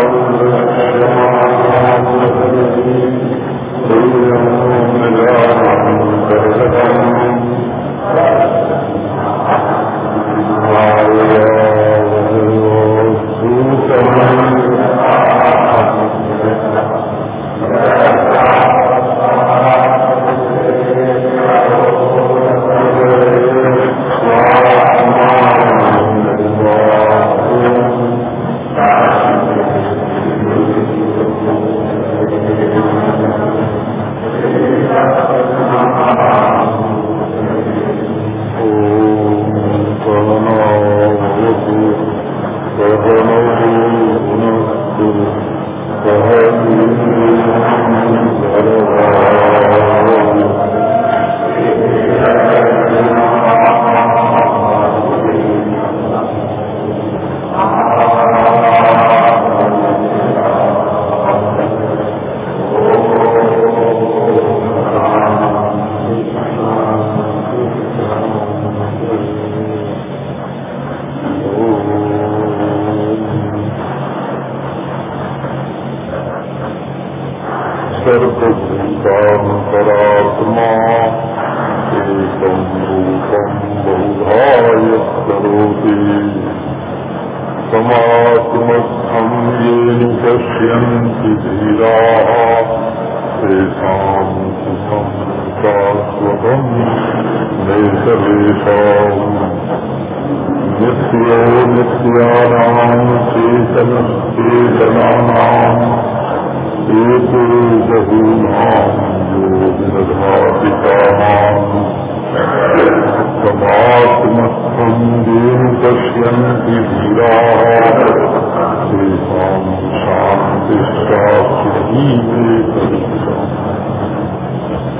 Thank you.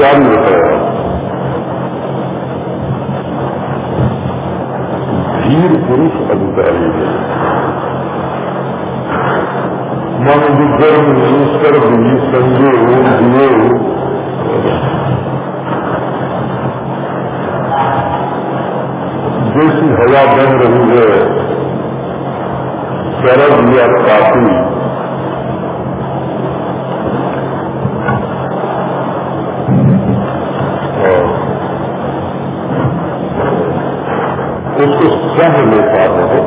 ज्ञान विषय है वीर पुरुष अधिकारी है। मन विधर्म निष्कर्म भी संजय दिए जैसी हवा बन रही है शरद या काफ़ी क्या है लोग पा रहे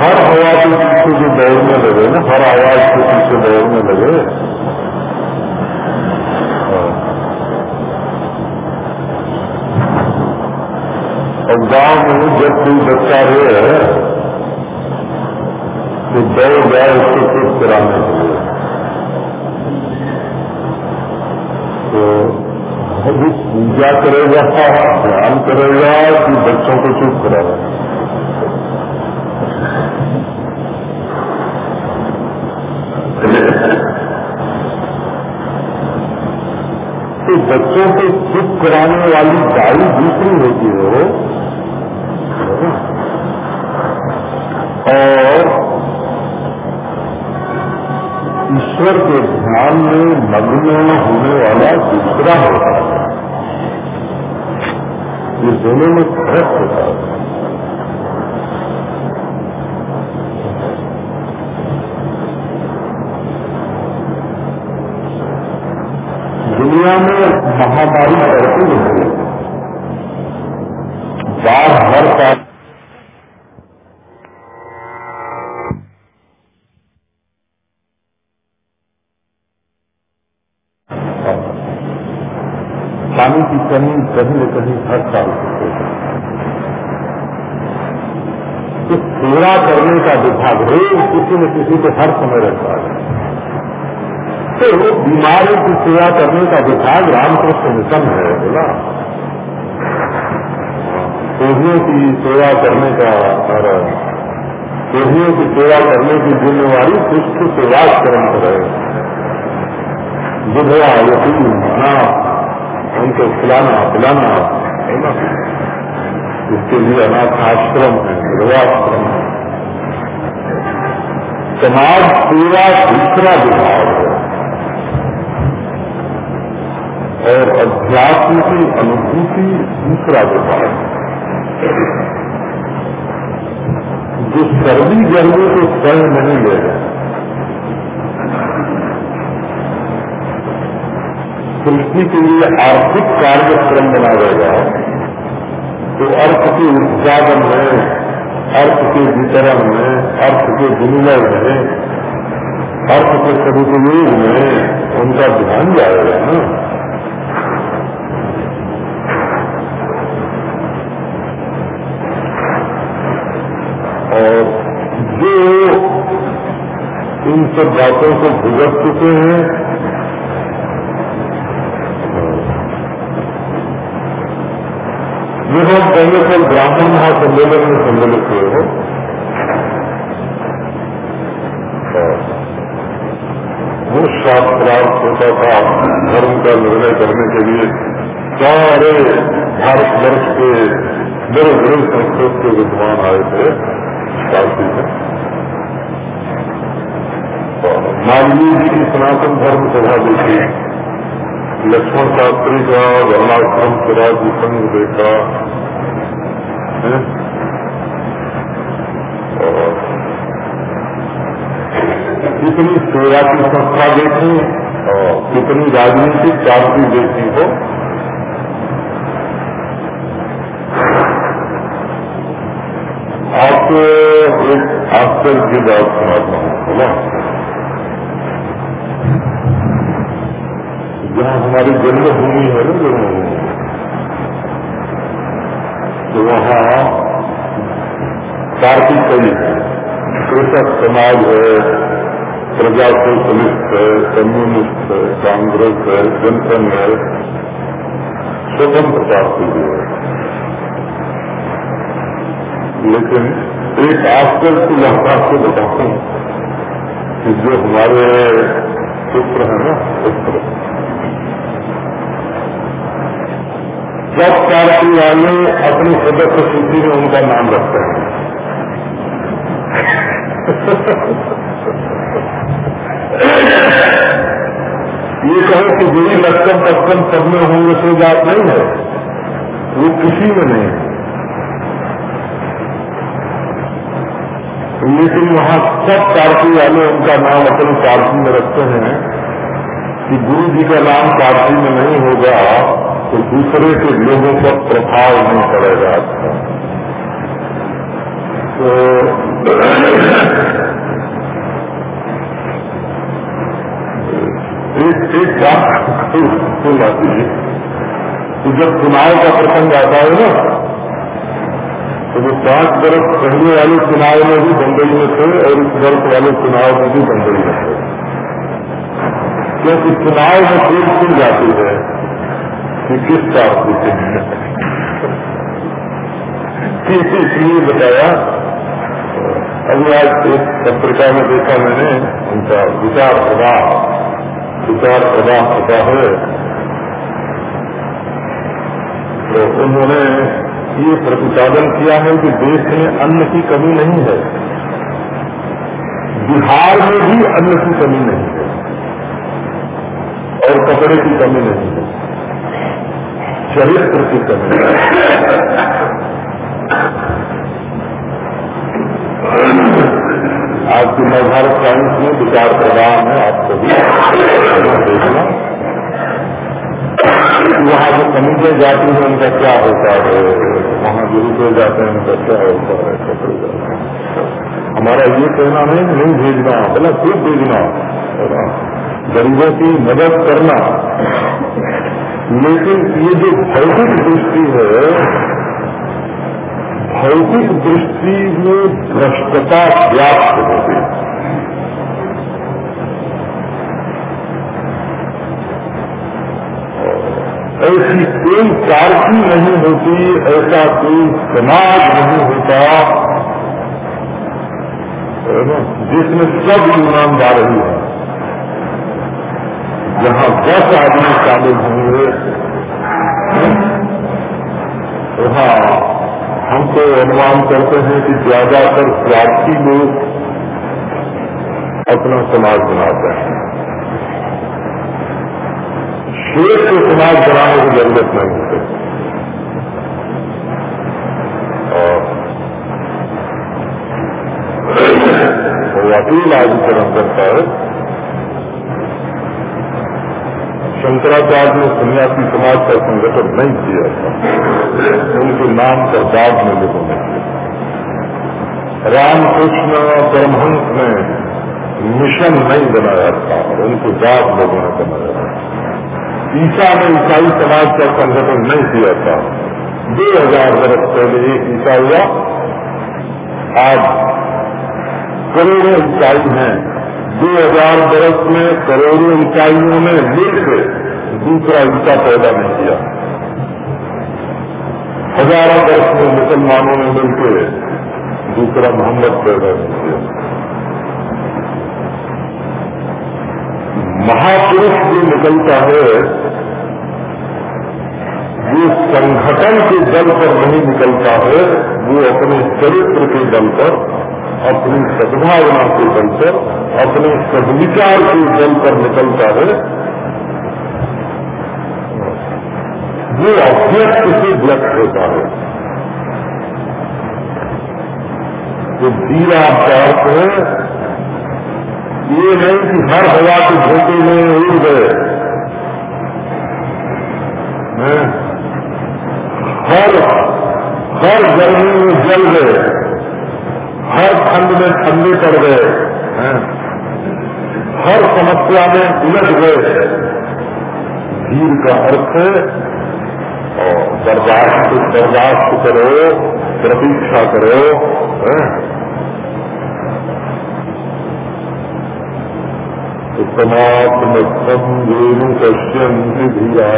हर हवा के पीछे जो दौड़ने लगे ना, हर आवाज़ के पीछे दौड़ने लगे। हाँ। और गाँव में जब कोई बच्चा रहे है तो दौड़ गाय, उसको चुप कराने के लिए। तो अभी पूजा करेगा, ध्यान करेगा कि बच्चों को चुप कराना तो बच्चों को चुप कराने वाली गाड़ी दूसरी होती है और ईश्वर के ध्यान में मग्न होने वाला दूसरा होता है। ये दोनों में फ़र्क होता है। दुनिया में महामारी रहती है। बाढ़ हर साल कहीं न कहीं हर साल तो सेवा करने का विभाग रोज किसी न किसी को हर समय रहता है। तो बीमारी की सेवा करने का विभाग रामकृष्ण मिशन है, बोला। रोगियों की सेवा करने का और रोगियों की सेवा करने की जिम्मेवारी पुष्ट सेवाश्रम पर है। विधवा यतीम अनाथ उनको खिलाना पिलाना है ना इसके लिए अनाथ आश्रम है विधवाश्रम है। समाज सेवा दूसरा विभाग है। और अध्यात्म की अनुभूति दूसरा विभाग जो सर्दी गर्मी को स्वयं नहीं लेगा सृष्टि के लिए आर्थिक कार्यक्रम बनाएगा तो अर्थ के उत्पादन में अर्थ के वितरण में अर्थ के विनिमय में अर्थ के सदुपयोग में उनका ध्यान जाएगा ना। और जो इन सब बातों को भुगत चुके हैं हम पहले कल ब्राह्मण महासम्मेलन में सम्मिलित हुए हो। वो शास्त्रार्थ होता था धर्म का निर्णय करने के लिए सारे भारत वर्ष के बड़े बड़े संस्कृत के विद्वान आए थे शांति में मानवीय जी की सनातन धर्म सभा देखी। लक्ष्मण शास्त्री का, वर्णाश्रम स्वराज संघ देखा कितनी सेवा की संस्था देखी और कितनी राजनीतिक क्रांति देखी हो? आपको एक आश्चर्य की बात सुनाता हूँ बोला जहाँ हमारी जन्मभूमि है ना जन्मभूमि तो वहाँ पार्टी कई है, कृषक समाज है, प्रजा सोशलिस्ट है, कम्युनिस्ट है, कांग्रेस है, जनसंघ है, स्वतंत्र पार्टी भी है। लेकिन एक आश्चर्य की बात आपको बताता हूँ कि जो हमारे पुत्र है ना, पुत्र सब पार्टी वाले अपनी सदस्य सूची में उनका नाम रखते हैं। ये कहो कि बुरी लक्षण पक्कन सब में होंगे सो बात नहीं है। वो किसी में नहीं है। लेकिन वहाँ सब पार्टी वाले उनका नाम अपनी पार्टी में रखते हैं कि गुरु जी का नाम पार्टी में नहीं होगा। तो दूसरे के लोगों पर प्रभाव नहीं पड़ेगा। तो एक बात सुन आती है कि जब चुनाव का प्रसंग आता है ना तो वो पाँच बरस पहले वाले चुनाव में भी बंबई में थे और इस वर्ष वाले चुनाव में भी बंबई में थे। क्योंकि चुनाव में खेल खुल जाती है। किस हैं? इसलिए बताया? अभी आज एक पत्रिका में देखा मैंने, उनका विचार प्रवाह विचार प्रवाह होता है। तो उन्होंने ये प्रतिपादन किया है कि देश में अन्न की कमी नहीं है। बिहार में भी अन्न की कमी नहीं है। और कपड़े की कमी नहीं है। चरित्र की कमी आपकी नवभारत टाइम्स में विचार प्रदान है, आप सभी। देखना वहाँ जो कमीजे जाती है, उनका क्या होता है? वहाँ जो रुपये जाते हैं, उनका क्या होता है? कपड़े जाते हैं हमारा ये कहना नहीं नहीं भेजना बोला खूब भेजना। गरीबों की मदद करना। लेकिन ये जो भौतिक दृष्टि है, भौतिक दृष्टि में भ्रष्टता व्याप्त होती ऐसी कोई पार्टी नहीं होती, ऐसा कोई समाज नहीं होता जिसमें सब ईमानदारी है। जहाँ दस आदमी शामिल होंगे, वहाँ हम तो अनुमान करते हैं कि ज़्यादातर स्वार्थी लोग अपना समाज बनाते हैं। शेष को समाज बनाने की ज़रूरत नहीं होती। और अकेला अधिकरण करता है शंकराचार्य ने सन्यासी समाज का संगठन नहीं किया था। उनके नाम पर बाद में लोगों ने रामकृष्ण परमहंस ने मिशन नहीं बनाया था उनको बाद लोगों ने बनाया था। ईसा ने ईसाई समाज का संगठन नहीं किया था। दो हज़ार वर्ष पहले एक ईसा हुआ आज करोड़ों ईसाई हैं। दो हज़ार वर्ष में करोड़ों ईसाइयों ने मिलकर दूसरा ईसा पैदा नहीं किया। हज़ारों वर्ष में मुसलमानों ने मिलकर दूसरा मोहम्मद पैदा नहीं किया। महापुरुष जो निकलता है वो संगठन के दल पर नहीं निकलता है, वो अपने चरित्र के दल पर, अपनी सद्भावना के दल पर अपने सदविचार के बल पर निकलता है। वो अभ्यक्त से व्यक्त होता है। जो दीरा का है। ये नहीं कि हर हवा के झोंके में उड़ गए। हर हर गर्मी में जल गए। हर ठंड में ठंडे पड़ गए। हर समस्या में उलझ गए धीर का अर्थ है, और बर्दाश्त बर्दाश्त करो, प्रतीक्षा करो, है? उत्तमात्मत्म वेणु पश्यंति धीरा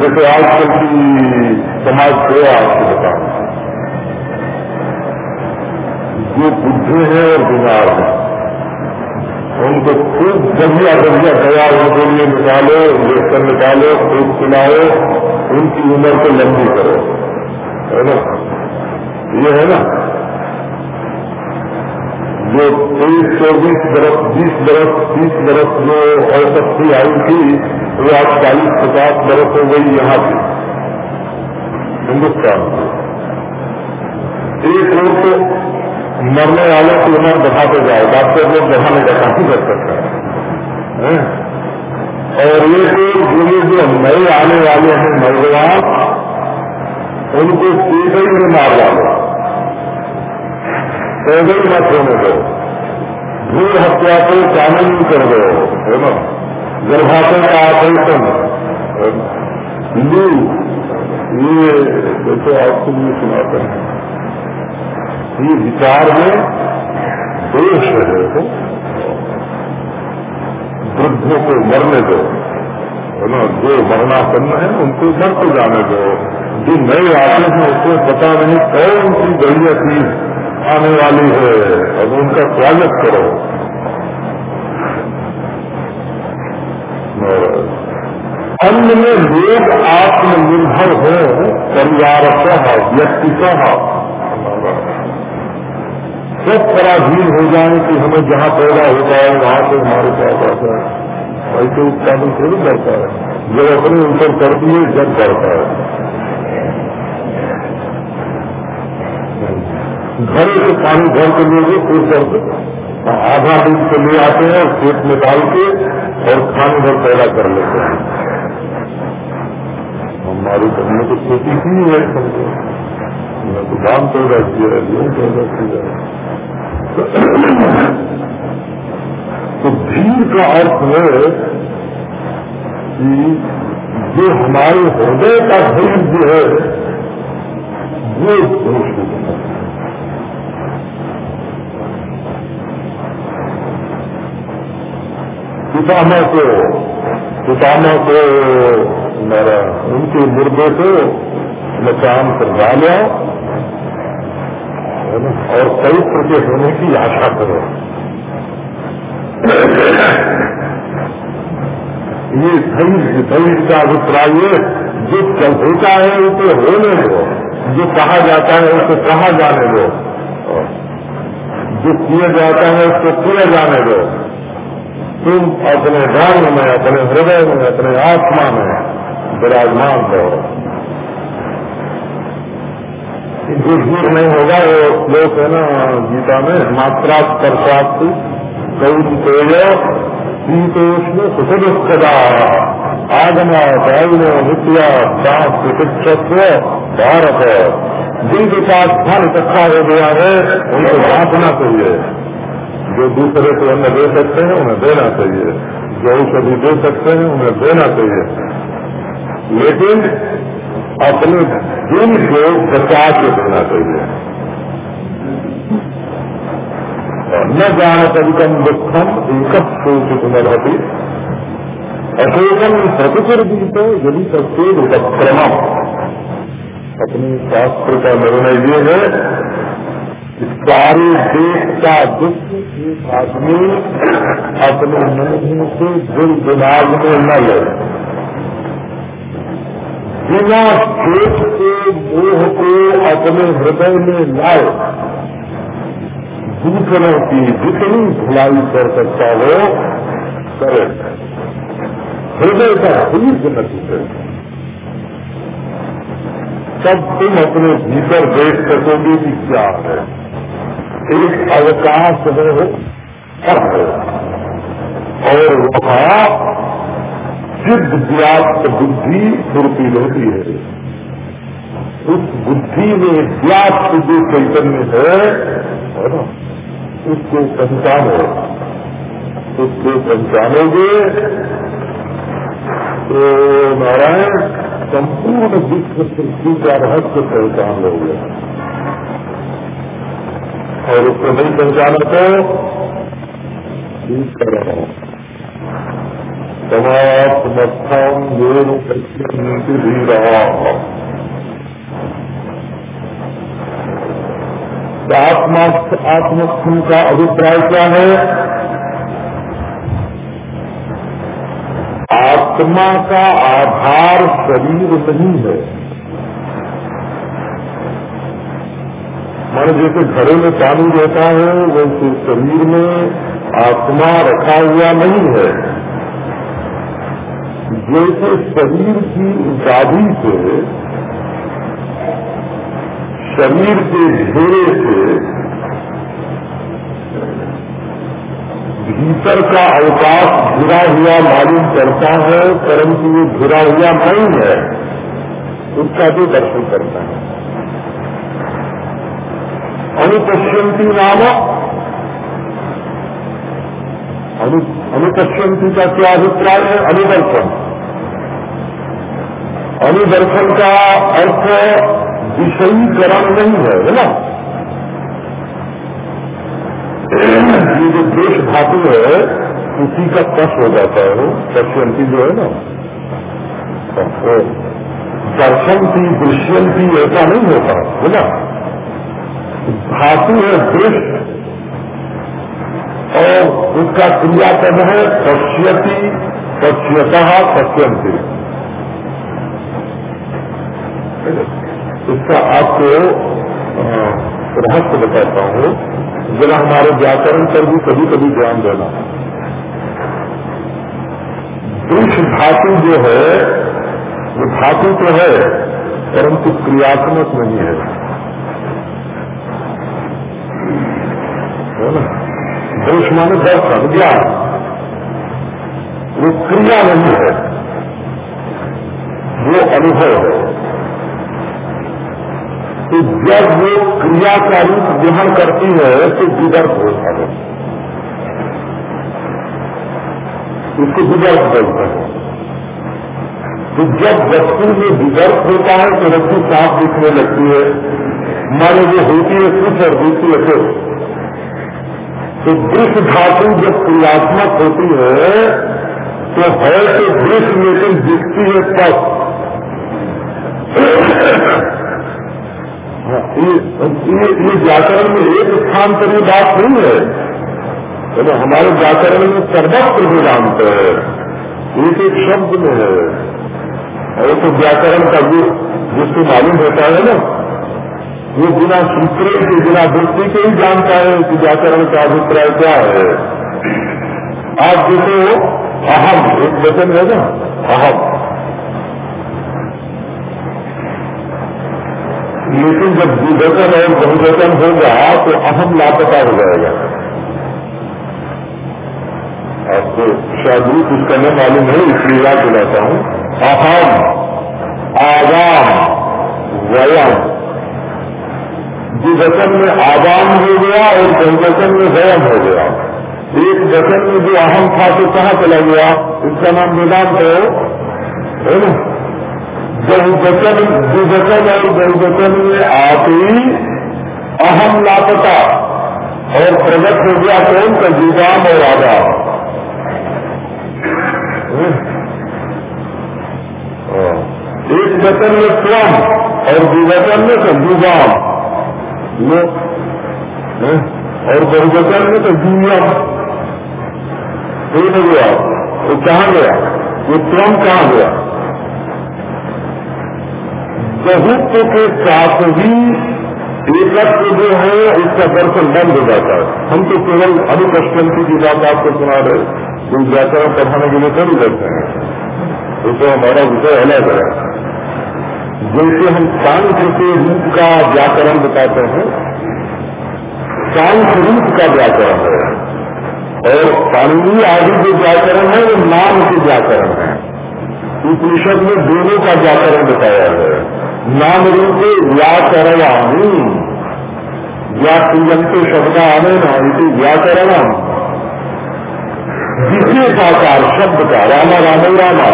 जैसे आजकल की समाज को आपको बताऊँ जो बुद्धे हैं और बीमार हैं। उनको खूब बढ़िया बढ़िया दया उनके लिए निकालो, इंजेक्शन निकालो खूब खिलाओ उनकी उम्र को लंबी करो। है ना? ये है ना? जो तेईस, चौबीस बरस, बीस बरस, तीस बरस जो औसत आई थी, वो आज चालीस, पचास बरस हो गई यहाँ की हिंदुस्तान में। एक और तो मरने वाले की उम्र बढ़ाते जाए डॉक्टर लोग बढ़ाने का काफ़ी कर सकता है। और ये जो जो नए आने वाले हैं नौजवान, उनको पेट में मार डालो। पैदल मत होने दो। भूल हत्या को कानूनी कर दो। है ना? गर्भाशय का ऑपरेशन लू। ये देखो आपको भी सुनाते हैं ये विचार में दोष है तो वृद्धों को मरने दो, है ना, जो मरना मरनापन्न है, उनको मर को जाने दो। जो नए आते हैं उसको पता नहीं कौन सी बढ़िया चीज़ आने वाली है। अब उनका स्वागत करो। अन्य में लोग आत्मनिर्भर हो, परिवार व्यक्ति सब पराधीन हो जाए कि हमें जहाँ पैदा है वहाँ से हमारे पास आता है ऐसे उत्पादन थोड़ी करता है। जब अपने ऊपर कर दिए, जब करता है। घरे से पानी घर के लोगे फिर कर आधा दूध से ले आते हैं और खेत में डाल के और खान भर पैदा कर लेते हैं। हमारी तो हमने तो खेती की है। समझो मैं तो दान पैदा किया है यूँ पैदा किया तो भीड़ का अर्थ है कि जो हमारे हृदय का धैर्य है, वो दोष पितामह को पितामह को मेरा, उनके मुर्दे को मचान कर डालो और पवित्र के होने की आशा करो। ये धैर्य धैर्य का अभिप्राय जो चल होता है, उसे होने दो। जो कहा जाता है, उसे कहा जाने दो। जो किया जाता है उसको किया जाने दो। तुम अपने धर्म में, अपने हृदय में, अपने आत्मा में विराजमान रहो। जो झूठ नहीं होगा, वो श्लोक है ना, गीता में मात्रा स्पर्शात कई तेज शीतोष्ण सुखदुखदा, आगमा वायुनो नित्या दास चिकित्सत्व भारत। जिन विकास फल इकट्ठा हो गया है, उनको बांटना चाहिए। जो दूसरे को अन्न दे सकते हैं, उन्हें देना चाहिए। जो औषधि दे सकते हैं, उन्हें देना चाहिए। लेकिन अपने दिल को बचा के देना चाहिए। न जानत अधिकम दुखम एक शोचित न रहती। अशोकम प्रतिपुरदीप यदि सबसे उपक्रम अपने शास्त्र का निर्णय ये है कि सारे देश का दुख एक आदमी अपने मन से दिल दिमाग में न ले बिना देश के मोह को अपने हृदय में लाए, दूसरों की जितनी भलाई कर सकता हो, करे। हृदय का खरीद न टूटे तब तुम अपने भीतर देख सकोगे कि क्या है। एक अवकाश है। और वहाँ सिद्ध व्याप्त बुद्धि फुर्ती रहती है। उस बुद्धि में व्याप्त जो चैतन्य है उसको पहचानो। उसको पहचानोगे तो नारायण संपूर्ण विश्व सृष्टि का रहस्य पहचान लोगे। और उसको नहीं पहचाना तो ठीक करो समात्मस्थम योग आत्मस्थम का अभिप्राय क्या है? आत्मा का आधार शरीर नहीं है। मान जैसे घड़े में पानी रहता है, वैसे शरीर में आत्मा रखा हुआ नहीं है। जैसे शरीर की उपाधि से, शरीर के घेरे से भीतर का अवकाश घिरा हुआ मालूम करता है, परंतु वो घिरा हुआ नहीं है, उसका भी दर्शन करता है। अनुपश्यंती नाम अनुपश्यंती का क्या अभिप्राय है? अनुदर्शन। अनुदर्शन का अर्थ विषयीकरण नहीं है है ना? ये जो देश धातु है, उसी का कष हो जाता है पश्यंती जो है ना? तो दर्शनती दृश्यंती ऐसा नहीं होता, है ना? धातु है दृश्य और उसका क्रियापद है पश्यती पश्यता पश्यंती इसका आपको रहस्य बताता हूँ। जरा हमारे व्याकरण पर भी कभी कभी ध्यान देना। दृश धातु जो है, वो धातु तो है, परंतु क्रियात्मक नहीं है। दृश माने दर्शन ज्ञान वो क्रिया नहीं है, वो अनुभव है। तो जब वो क्रिया का रूप ग्रहण करती है तो विदर्भ होता है उसको विदर्भ बोलते हैं। तो जब वस्तु में विदर्भ होता है तो वस्तु साफ़ दिखने लगती है। माने जो होती है कुछ और दूसरी है कुछ तो दृश धातु जब क्रियात्मक होती है तो है तो दृश्य लेकिन दिखती है हाँ, ये, ये, व्याकरण में एक स्थान पर ये बात नहीं है। तो हमारे व्याकरण में सर्वत्र वेदांत है। एक एक शब्द में है। और तो व्याकरण का जो जिसको मालूम होता है ना वो बिना सूत्र के बिना वृत्ति के ही जानता है कि व्याकरण का अभिप्राय क्या है। आप देखो अहम एक वचन है ना अहम। लेकिन जब द्विवचन और बहुवचन होगा तो अहम लापता हो जाएगा। आपको शायद कुछ करने मालूम है इसलिए याद दिलाता हूँ। अहम आगाम वयम। वचन में आगाम हो गया और बहुवचन में वयम हो गया। एक वचन में जो अहम था तो कहाँ चला गया? इसका नाम वेदांत है ना? बहुवचन द्विवचन और बहुवचन में आते ही अहम लापता और प्रगट हो गया कौन? का जीवाम और आगाम एक वचन में स्वम और द्विवचन में तो दुगाम और बहुवचन में तो दुनियम हो गया वो कहाँ गया? वो स्वम कहाँ गया? बहुत्व के साथ ही एकत्व जो है उसका दर्शन बंद हो जाता है। हम तो केवल अनुपष्टंती की बात आपको सुना रहे कोई व्याकरण पढ़ाने के लिए थोड़ी करते हैं। वो तो हमारा विषय अलग है। जैसे हम सांख्य के रूप का व्याकरण बताते हैं, सांख्य रूप का व्याकरण है। और पाणनीय आदि जो व्याकरण है, वो नाम के व्याकरण है। उपनिषद में दोनों का व्याकरण बताया है। नाम रूप व्याकरणानी। व्याक्रियंत शब्द आने ना इसी विशेष आकार शब्द का रामा राम रामा।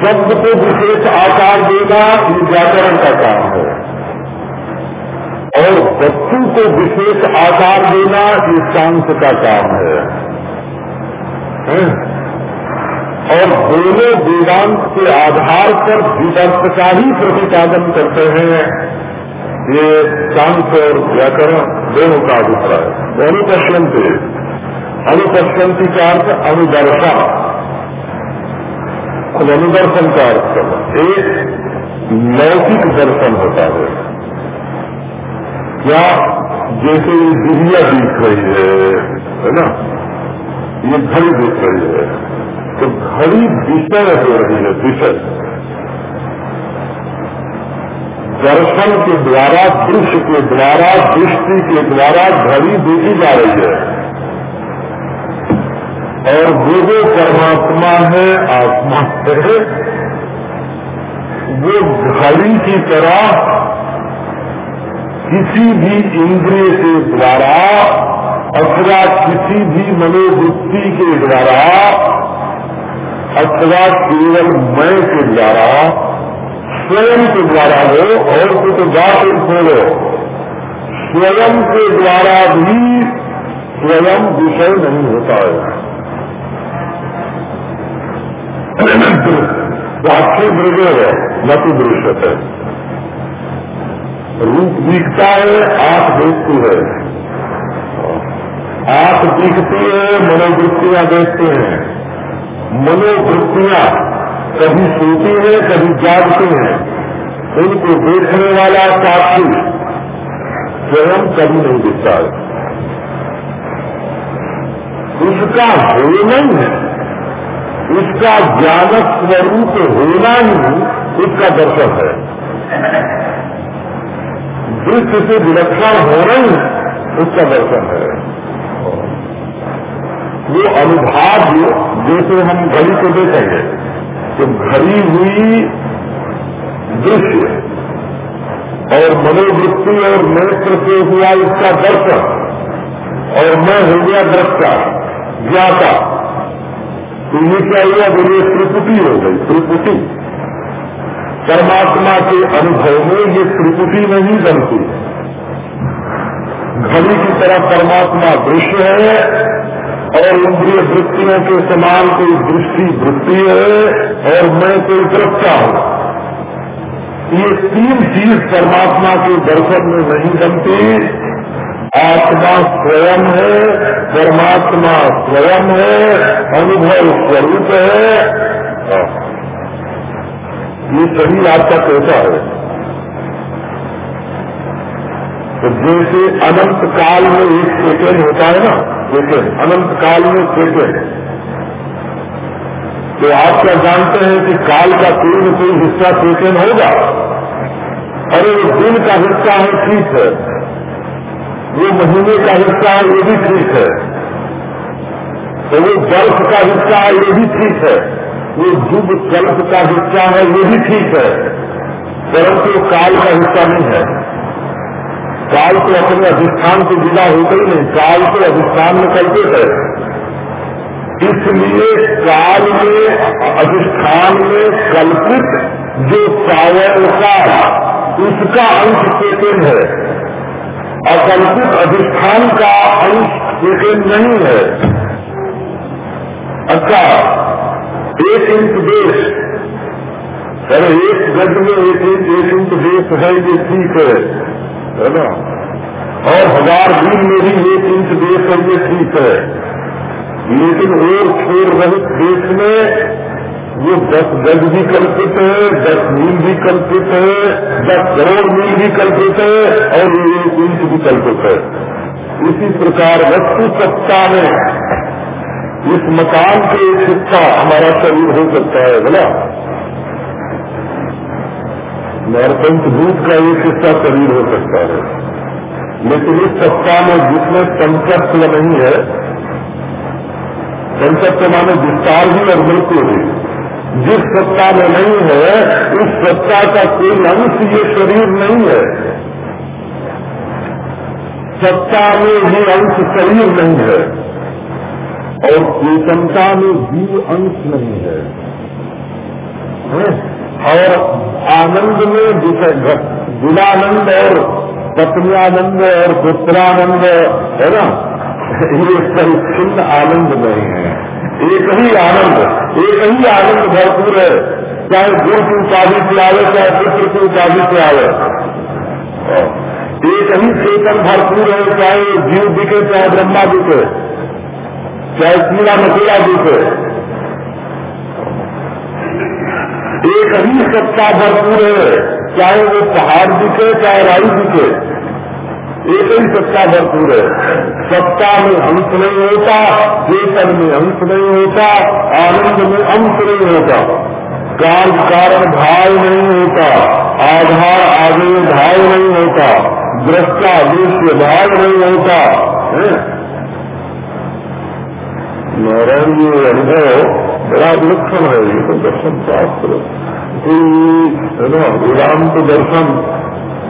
शब्द को विशेष आकार देना ये व्याकरण का काम है। और वस्तु को विशेष आकार देना ये शांत का काम है, और दोनों वेदांत के आधार पर विदर्थ का ही प्रतिपादन करते हैं। ये शांत और व्याकरण दोनों का अभिप्राय। दोनों पश्यंत अनुपश्यंती का अर्थ अनुदर्शन अब अनुदर्शन का अर्थ एक लौकिक दर्शन होता है। क्या जैसे ये दुनिया दिख रही है है ना? ये घड़ी दिख रही है। तो घड़ी विषय हो रही है विषय दर्शन के द्वारा, दृश्य के द्वारा, दृष्टि के द्वारा घड़ी देखी जा रही है। और वो जो परमात्मा है, आत्मा है, वो घड़ी की तरह किसी भी इंद्रिय के द्वारा अथवा किसी भी मनोवृत्ति के द्वारा अथवा केवल मय के द्वारा, स्वयं के द्वारा हो और कुछ बात खोलो स्वयं के द्वारा भी स्वयं विषय नहीं होता है। साक्षी मृग न तो दृश्यत है। रूप दिखता है, आँख देखती है। आँख दिखती है, मनोवृत्तियाँ देखते हैं। मनोवृत्तियाँ कभी सोती हैं, कभी जागती हैं। उनको देखने वाला साक्षी स्वयं कभी नहीं दिखता है। उसका होना ही है। उसका ज्ञानक स्वरूप होना ही उसका दर्शन है। दृश्य से विलक्षण होना ही उसका दर्शन है। वो अनुभाव जैसे हम घड़ी को देखेंगे तो घड़ी हुई दृश्य और मनोवृत्ति और नेत्र से हुआ इसका दर्शन और मैं हो गया दृष्टा, ज्ञाता। तो ये क्या हुआ? बोले त्रिपुटी हो गई, त्रिपुटी। परमात्मा के अनुभव में ये त्रिपुटी नहीं बनती। घड़ी की तरह परमात्मा दृश्य है और इंद्रिय वृत्तियों के समान कोई दृष्टि वृत्ति है, और मैं कोई दृष्टा हूँ। ये तीन चीज़ परमात्मा के दर्शन में नहीं बनती। आत्मा स्वयं है, परमात्मा स्वयं है, अनुभव स्वरूप है। ये शरीर आपका कैसा है। तो जैसे अनंत काल में एक सेकेंड होता है ना सेकेंड अनंत काल में सेकेंड तो आप क्या जानते हैं कि काल का कोई न कोई हिस्सा सेकेंड होगा? अरे, वो दिन का हिस्सा है, ठीक है। वो महीने का हिस्सा है, ये भी ठीक है। तो वो वर्ष का हिस्सा है, ये भी ठीक है। वो युग कल्प का हिस्सा है, ये भी ठीक है। परंतु काल का हिस्सा नहीं है। काल तो अपने अधिष्ठान से जुड़ा हो गई नहीं काल तो अधिष्ठान में कल्पित है इसलिए काल में, अधिष्ठान में कल्पित जो सावय काल उसका अंश सेकेंड है। अकल्पित अधिष्ठान का अंश सेकेंड नहीं है। अच्छा एक इंच देश। अरे, एक गज में एक इंच एक इंच देश है, ये ठीक है। है ना? और हज़ार दिन में भी एक इंच देश है ये ठीक है। लेकिन और छोड़ रहित देश में वो दस गज भी कल्पित है, दस मील भी कल्पित है, दस करोड़ मील भी कल्पित है, और ये एक इंच भी कल्पित है। इसी प्रकार वस्तु सत्ता में इस मकान के एक हिस्सा हमारा शरीर हो सकता है बोला पंचभूत का एक हिस्सा शरीर हो सकता है। लेकिन इस सत्ता में जिसमें पंचत्व नहीं है पंचत्व माने विस्तार भी और मृत्यु भी। जिस सत्ता में नहीं है उस सत्ता का कोई अंश ये शरीर नहीं है। सत्ता में भी अंश शरीर नहीं है और चेतनता में जीव अंश नहीं है, और आनंद में गुलानंद और पत्नियानंद और पुत्रानंद, है ना? ये परिच्छिन्न आनंद नहीं है। एक ही आनंद, एक ही आनंद भरपूर है। चाहे गुरु की उपाधि से आवे, चाहे पुत्र की उपाधि से आवे। एक ही चेतन भरपूर है, चाहे जीव दिखे, चाहे ब्रह्मा दिखे, चाहे कीड़ा मकोड़ा दिखे। एक ही सत्ता भरपूर है। चाहे वो पहाड़ दिखे, चाहे राई दिखे। एक ही सत्ता भरपूर है। सत्ता में अंश नहीं होता, चेतन में अंश नहीं होता, आनंद में अंश नहीं होता। काल कारण भाव नहीं होता, आधार आगे भाव नहीं होता, दृष्टा दृश्य भाव नहीं होता। नारायण जी, अनुभव बड़ा विलक्षण है, ये तो दर्शन शास्त्र है ना वेदांत दर्शन।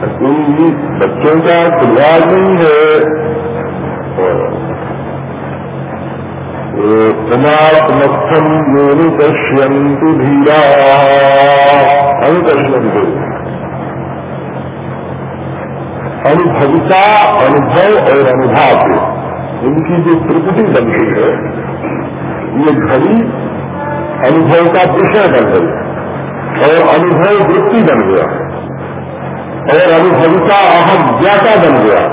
कोई बच्चों का खिलवाड़ नहीं है। समात्मस्थम योनुपश्यंतु धीरा। अनुपश्यंतु अनुभविता, अनुभव और अनुभाव। इनकी जो त्रिपुटी बनती है, ये घड़ी अनुभव का विषय बन गई और अनुभव वृत्ति बन गया। और अनुभविता अहम ज्ञाता बन गया।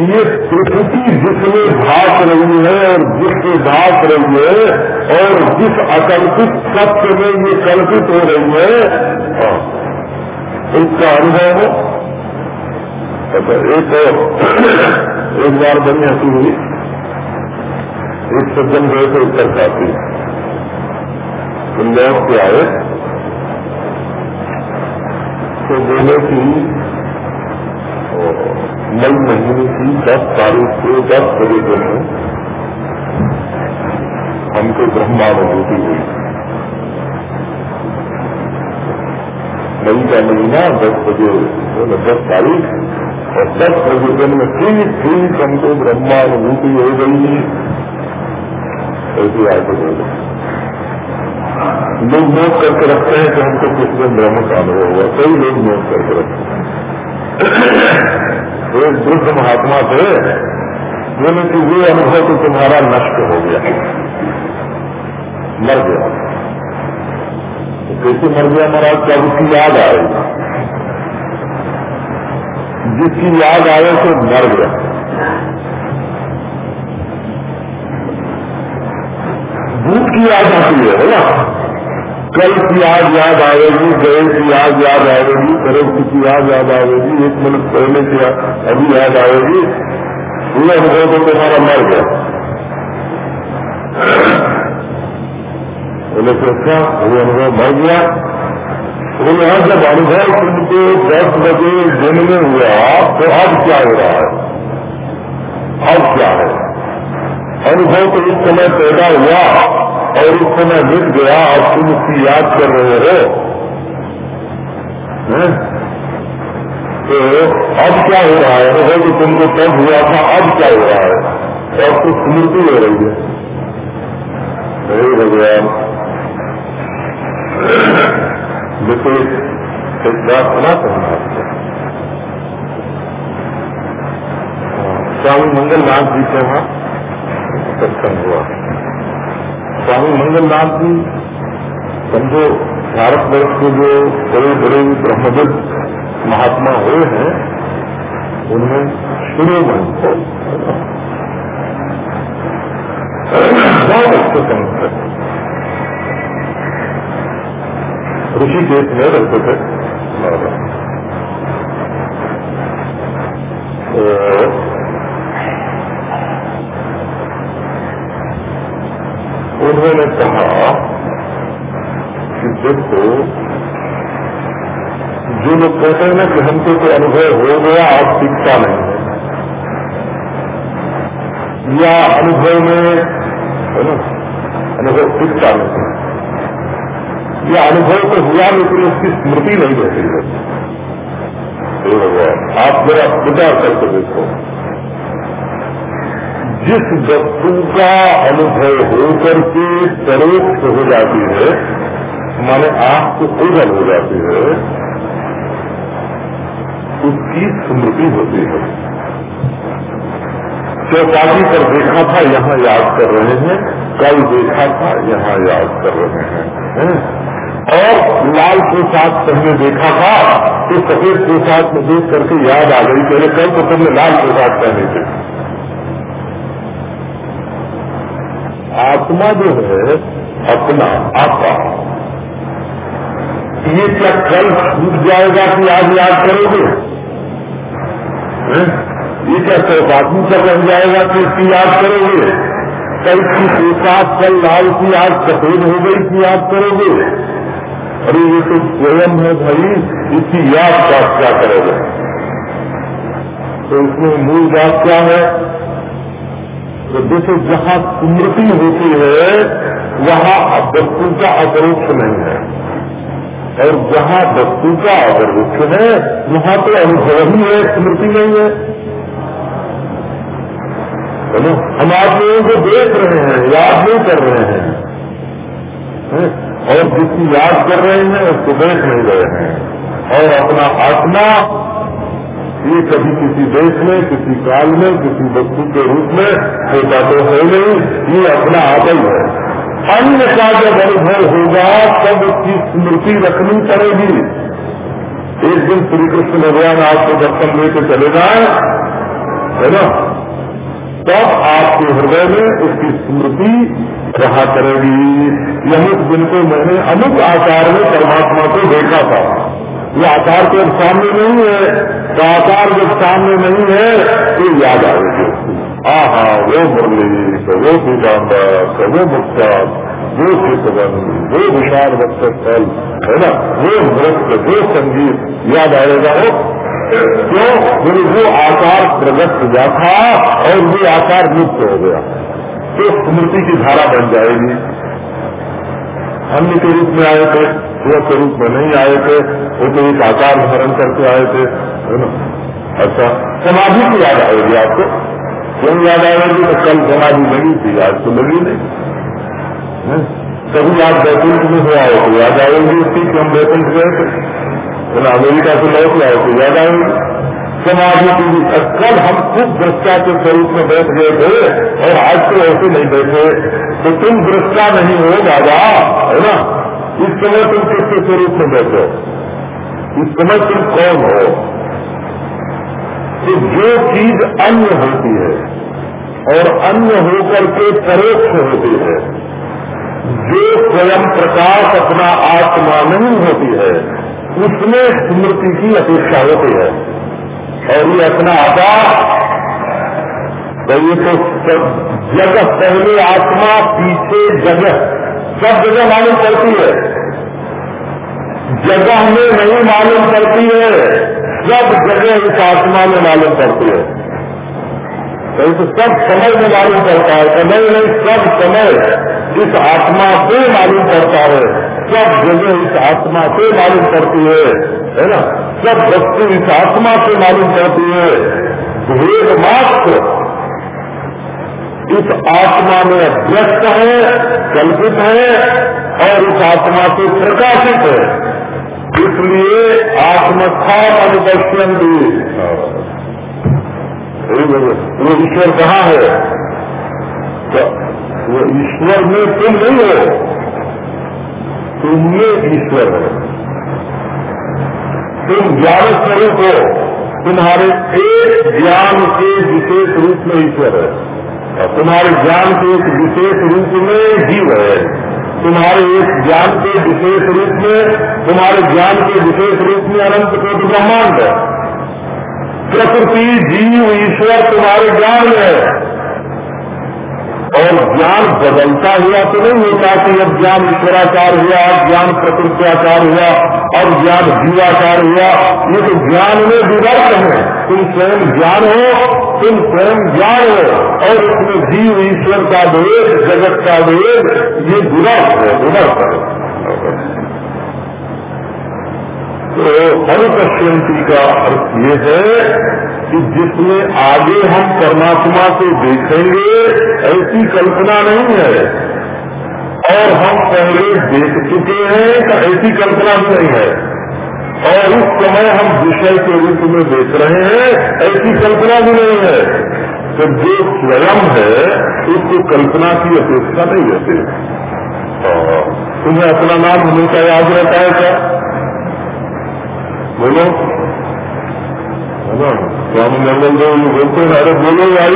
ये प्रकृति जिसमें भाग रही है और जिससे भाग रही है और जिस अकल्पित सत्य में ये कल्पित हो रही है हाँ, उसका अनुभव हो। अच्छा एक एक बार बनी हँसी हुई। एक सज्जन गए थे उत्तर काशी। लौट के आए तो बोले कि मई महीने की दस तारीख को दस बजे है, हमको ब्रह्मानुभूति हुई। मई का महीना दस बजे दस तारीख, और दस बजे दिन में ठीक ठीक हमको ब्रह्मानुभूति हो गई। ऐसी आगे गई। लोग नोट करके रखते हैं कि हमको किस दिन ब्रह्म का अनुभव हुआ। कई लोग नोट करके रखते हैं। एक बुद्ध महात्मा थे, बोले कि वो अनुभव तो तुम्हारा नष्ट हो गया। मर गया। तो कैसे मर गया महाराज? क्या उसकी याद आएगी जिसकी याद आए तो मर गया। भूत की याद आती है ना? कल की आज याद आएगी गए की आज याद आएगी तरफ़ की आज याद आएगी, एक मिनट पहले की अभी याद आएगी। पूरा अनुभव तो तुम्हारा मर गया। बोले तो अच्छा अनुभव मर गया। बोले हाँ जब अनुभव तुमको दस बजे दिन में हुआ तो अब क्या हो रहा है? अब क्या है? अनुभव तो इस समय पैदा हुआ। और उस समय मिट गया और तुम उसकी याद कर रहे हो। तो अब क्या हो रहा है? वो जो तुमको तब हुआ था, अब क्या हो रहा है? अब तो स्मृति हो रही है। हे भगवान। देखो, एक बात सुना करना आपको स्वामी मंगलनाथ जी के वहाँ सत्संग हुआ। स्वामी मंगलनाथ जी समझो भारतवर्ष के जो बड़े बड़े ब्रह्मविद महात्मा हुए हैं उनमें शिरोमणि बहुत अच्छे संत है। ऋषिकेश में रहते थे। तो उन्होंने कहा कि देखो, जो लोग कहते हैं ना कि हमको तो अनुभव हो गया आप टिकता नहीं है। या अनुभव में, है ना, अनुभव टिकता नहीं या अनुभव तो हुआ, लेकिन उसकी स्मृति नहीं रहती है। आप जरा विचार करके देखो। जिस वस्तु का अनुभव होकर के परोक्ष हो जाती है, माने आँख को ओझल हो जाती है, उसकी स्मृति होती है। चौपाटी पर देखा था, यहाँ याद कर रहे हैं। कल देखा था, यहाँ याद कर रहे हैं। है? और लाल पोशाक पहले देखा था तो सफ़ेद पोशाक में देख करके याद आ गई पहले कल तो तुमने लाल पोशाक पहने थे। आत्मा जो है, अपना आपा। ये क्या कल छूट जाएगा कि आज याद करोगे? ये क्या सौभाग्य का बन जाएगा कि इसकी याद करोगे? कल की पोशाक कल लाल की आज सफ़ेद हो गई की याद करोगे? अरे ये तो स्वयं है भाई, इसकी याद का क्या करोगे? तो इसमें मूल बात क्या है? तो देखो जहाँ स्मृति होती है, वहाँ वस्तु का अपरोक्ष नहीं है। और जहाँ वस्तु का अपरोक्ष है, वहाँ तो अनुभव ही है स्मृति नहीं है। चलो, हम आप लोगों को देख रहे हैं, याद नहीं कर रहे हैं। और जिसकी याद कर रहे हैं, उसको देख नहीं रहे हैं। और अपना आत्मा ये कभी किसी देश में, किसी काल में, किसी वस्तु के रूप में होता तो है नहीं, ये अपना आदल है अन्य का जब अनुभव होगा, तब उसकी स्मृति रखनी पड़ेगी। एक दिन श्री कृष्ण भगवान आपको दर्शन लेके चले जाए, है ना? तब आपके हृदय में उसकी स्मृति रहा करेगी। यमुक दिन को मैंने अमुक आकार में परमात्मा को देखा था। ये आकार तो सामने नहीं है। तो आकार जब सामने नहीं है तो याद आएगी आहा, वो मुरली तो वो पीताम्बर तो वो मुक्ता वो चितवन वो विशाल वक्त फल है ना? वो नृत्य, वो संगीत, याद आएगा वो? क्यों? बोले वो आकार प्रगट हुआ था और वो आकार मुक्त हो गया। तो स्मृति की धारा बन जाएगी। अन्य के रूप में आए थे। वो के रूप में नहीं आए थे वो तो एक आकार धारण करके आए थे, है ना? अच्छा समाधि की याद आएगी आपको? क्यों याद आएगी तो कल समाधि लगी थी, आज तो लगी नहीं? कभी आप बैकुंठ में हो आए तो याद आएगी उसकी कि हम बैकुंठ गए थे। अमेरिका से लौट आए तो याद आएगी। समाधि की भी कल हम खुद दृष्टा के स्वरूप में बैठ गए थे, और आज तो ऐसे नहीं बैठे। तो तुम दृष्टा नहीं हो दादा है ना? इस समय तुम किसके स्वरूप में बैठो इस समय तुम कौन हो? कि जो चीज़ अन्य होती है और अन्य होकर के परोक्ष होती है, जो स्वयं प्रकाश अपना आत्मा नहीं होती है, उसमें स्मृति की अपेक्षा होती है। और ये अपना आता तो ये तो जगह पहले आत्मा, पीछे जगह। सब जगह मालूम पड़ती है। जगह में नहीं मालूम पड़ती है। सब जगह इस आत्मा में मालूम पड़ती है। तो सब समय में मालूम पड़ता है। तो नहीं सब समय इस आत्मा से मालूम पड़ता है। सब जगह इस आत्मा से मालूम पड़ती है। है ना? सब वस्तु इस आत्मा से मालूम पड़ती है। भेद मात्र इस आत्मा में व्यस्त है, कल्पित है और इस आत्मा से प्रकाशित है, इसलिए आत्मस्थान अनुदर्शन भी। वो ईश्वर कहाँ है? तो वो ईश्वर में तुम नहीं हो, तुम में ईश्वर है। तुम ज्ञान स्वरूप हो, तुम्हारे एक ज्ञान के विशेष रूप में ईश्वर है। और तुम्हारे ज्ञान के एक विशेष रूप में जीव है। तुम्हारे एक ज्ञान के विशेष रूप में, तुम्हारे ज्ञान के विशेष रूप में अनंत कोटि ब्रह्मांड है। प्रकृति, जीव, ईश्वर तुम्हारे ज्ञान में है। और ज्ञान बदलता हुआ तो नहीं होता कि अब ज्ञान ईश्वराचार हुआ ज्ञान प्रकृत्याचार हुआ और ज्ञान जीवाचार हुआ। ये तो ज्ञान में विवर्त है। तुम स्वयं ज्ञान हो, तुम स्वयं ज्ञान हो, और उसमें जीव ईश्वर का भेद, जगत का भेद, ये दुर्थ है विवर्त है। तो अनुपश्यंती का अर्थ ये है कि जिसमें आगे हम परमात्मा को देखेंगे, ऐसी कल्पना नहीं है। और हम पहले देख चुके हैं तो ऐसी कल्पना भी नहीं है। और उस समय हम विषय के रूप में देख रहे हैं, ऐसी कल्पना भी नहीं है। तो जो स्वयं है, उसको कल्पना की अपेक्षा नहीं रहती। तुम्हें अपना नाम हमेशा याद रहता है क्या? बोलो। है स्वामी नंदन देव जी बोलते हैं अरे बोलो भाई।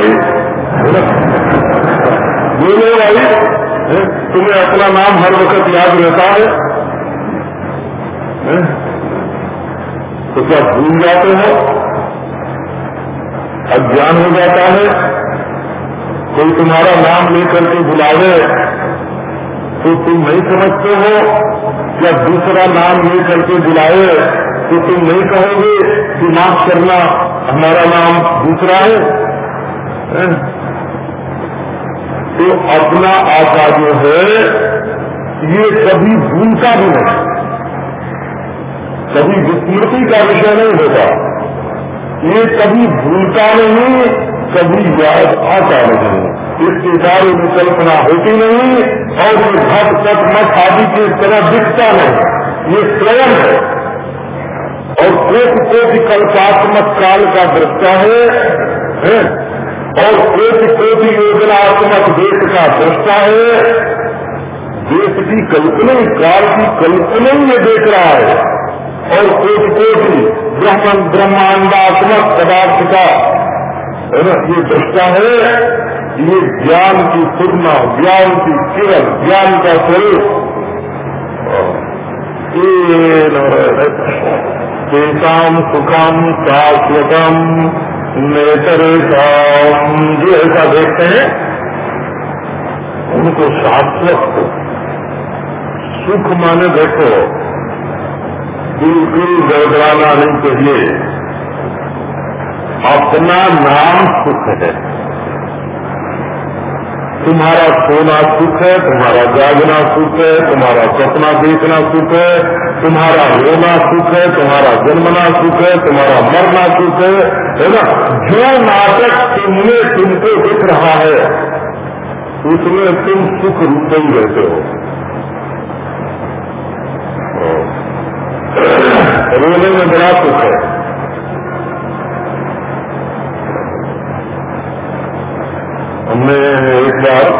बोलो भाई। तुम्हें अपना नाम हर वक्त याद रहता है, है? तो क्या भूल जाते हो? अज्ञान हो जाता है। कोई तुम्हारा नाम लेकर के बुलावे तो तुम नहीं समझते हो। या दूसरा नाम लेकर के बुलाए तो तुम नहीं कहोगे कि माफ़ करना हमारा नाम दूसरा है? तो अपना आका जो है, ये कभी भूलता भी नहीं। कभी विस्मृति का विषय नहीं होता। ये कभी भूलता नहीं, कभी याद आता नहीं। इसके बारे में कल्पना होती नहीं, और ये घट पट मठ आदि की तरह दिखता नहीं। ये स्वयं है। और कोट कोटि कल्पात्मक काल का दृष्टा है, है? और कोटि कोटि योजनात्मक देश का दृष्टा है। देश की कल्पना काल की कल्पना ये देख रहा है। और कोटि कोटि ब्रह्मन ब्रह्मांडात्मक पदार्थ का ये दृष्टा है। ये ज्ञान की पूर्णा ज्ञान की किरण ज्ञान का स्वरूप। तेषाम सुखम शाश्वतम नेतरेशम जो ऐसा देखते हैं, उनको शाश्वत सुख माने देखो, बिल्कुल गड़बड़ाना नहीं चाहिए अपना नाम सुख है। तुम्हारा सोना सुख है, तुम्हारा जागना सुख है, तुम्हारा सपना देखना सुख है, तुम्हारा रोना सुख है, तुम्हारा जन्मना सुख है, तुम्हारा मरना सुख है है ना? जो नाटक तुमने तुमको दिख रहा है, उसमें तुम सुख रूप ही रहते हो। रोने में बड़ा सुख है।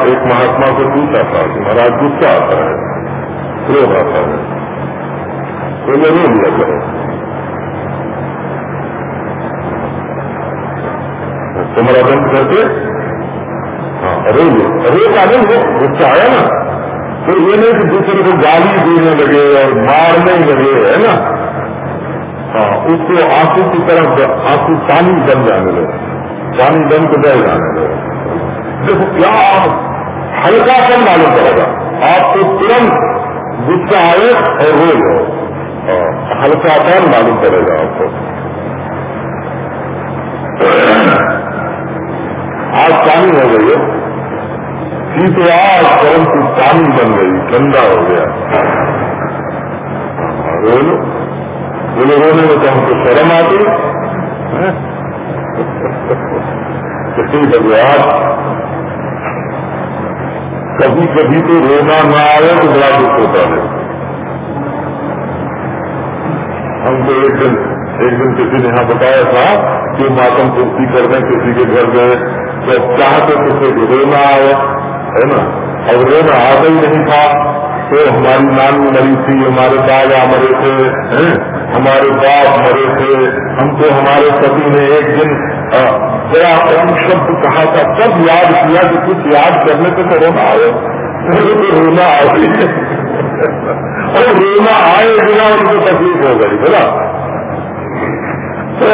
एक महात्मा को पूछा था कि महाराज गुस्सा आता है? क्रोध आता है। तो रो लिया करो। तुम्हारा बंद करके हाँ अरे रो का नहीं हो गुस्सा आया ना? तो ये नहीं कि दूसरे को गाली देने लगे और मारने लगे, है ना? हाँ उसको आँसू की तरफ़ आँसू पानी बन जाने लगे। पानी बन के बह जाने लगे। देखो, क्या हल्का सा मालूम पड़ेगा। आपको तुरंत गुस्सा आए और रो लो। हल्का पन मालूम पड़ेगा आपको। आज पानी हो गई है। थी तो आज परंतु पानी बन गई, ठंडा हो गया। रो लो। बोले, रोने में तो हमको शर्म आती। ठीक भगवान। कभी कभी तो रोना ना आए तो बड़ा दुख होता है। हमको एक दिन एक दिन किसी ने यहाँ बताया था कि मातम पूर्ति करने किसी के घर गए तो चाहते तो फिर रोना आए, है ना? अब रोना आता ही नहीं था तो हमारी नानी मरी थी, हमारे दादा मरे थे हमारे बाप मरे थे हमको हमारे पति ने एक दिन बड़ा कम शब्द कहा था, तब याद किया कि कुछ याद करने पे तो रोना आए। तो रोना आए। और रोना आए बिना उनको तकलीफ़ हो गई, बोला। तो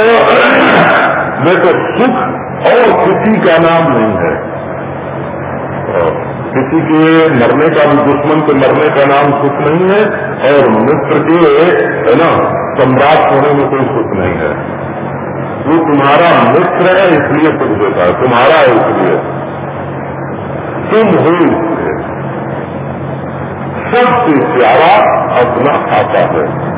देखो सुख और किसी का नाम नहीं है। किसी के मरने का भी दुश्मन के मरने का नाम सुख नहीं है, और मित्र के, है ना, सम्राट होने में कोई सुख नहीं है। वो तुम्हारा मित्र है, इसलिए सुख देता है तुम्हारा है, इसलिए। तुम हो इसलिए। सबसे प्यारा अपना आता है।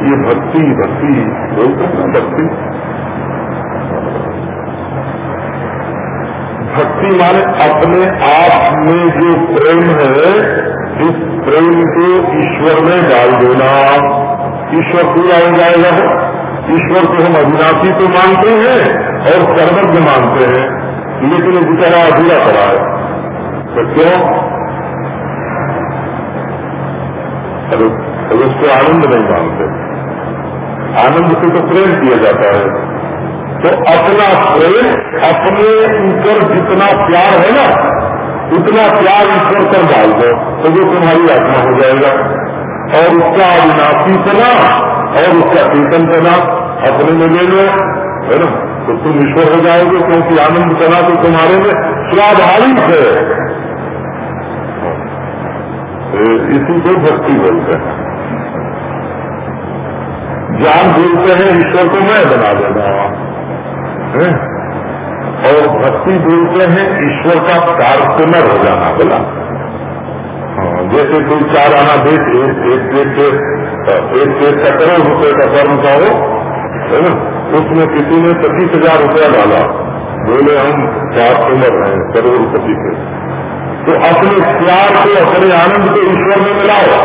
ये भक्ति भक्ति, बोलते हैं भक्ति। भक्ति माने अपने आप में जो प्रेम है, इस प्रेम को ईश्वर में डाल देना। ईश्वर पूरा हो जाएगा। ईश्वर को हम अविनाशी तो मानते हैं और सर्वज्ञ मानते हैं, लेकिन बेचारा अधूरा पड़ा है। तो क्यों? अरे उसको आनंद नहीं मानते। आनंद से तो प्रेम किया जाता है। तो अपना प्रेम, अपने ऊपर जितना प्यार है ना, उतना प्यार ईश्वर पर डाल दो तो वो तुम्हारी आत्मा हो जाएगा। और उसका अविनाशी पना और उसका चेतन पना अपने में ले लो है ना तो तुम ईश्वर हो जाओगे क्योंकि आनंद पना तो तुम्हारे में स्वाभाविक है इसी को भक्ति बोलते हैं ज्ञान बोलते हैं ईश्वर को मैं बना देना और भक्ति बोलते हैं ईश्वर का पार्टनर हो जाना बोला हाँ, जैसे कोई चार आना देख एक एक एक एक एक करोड़ रुपए का कर्म का हो है ना? उसमें किसी ने पच्चीस हज़ार रुपया डाला। बोले, हम पार्टनर हैं करोड़पति के तो अपने प्यार को अपने आनंद को ईश्वर में मिलाओ।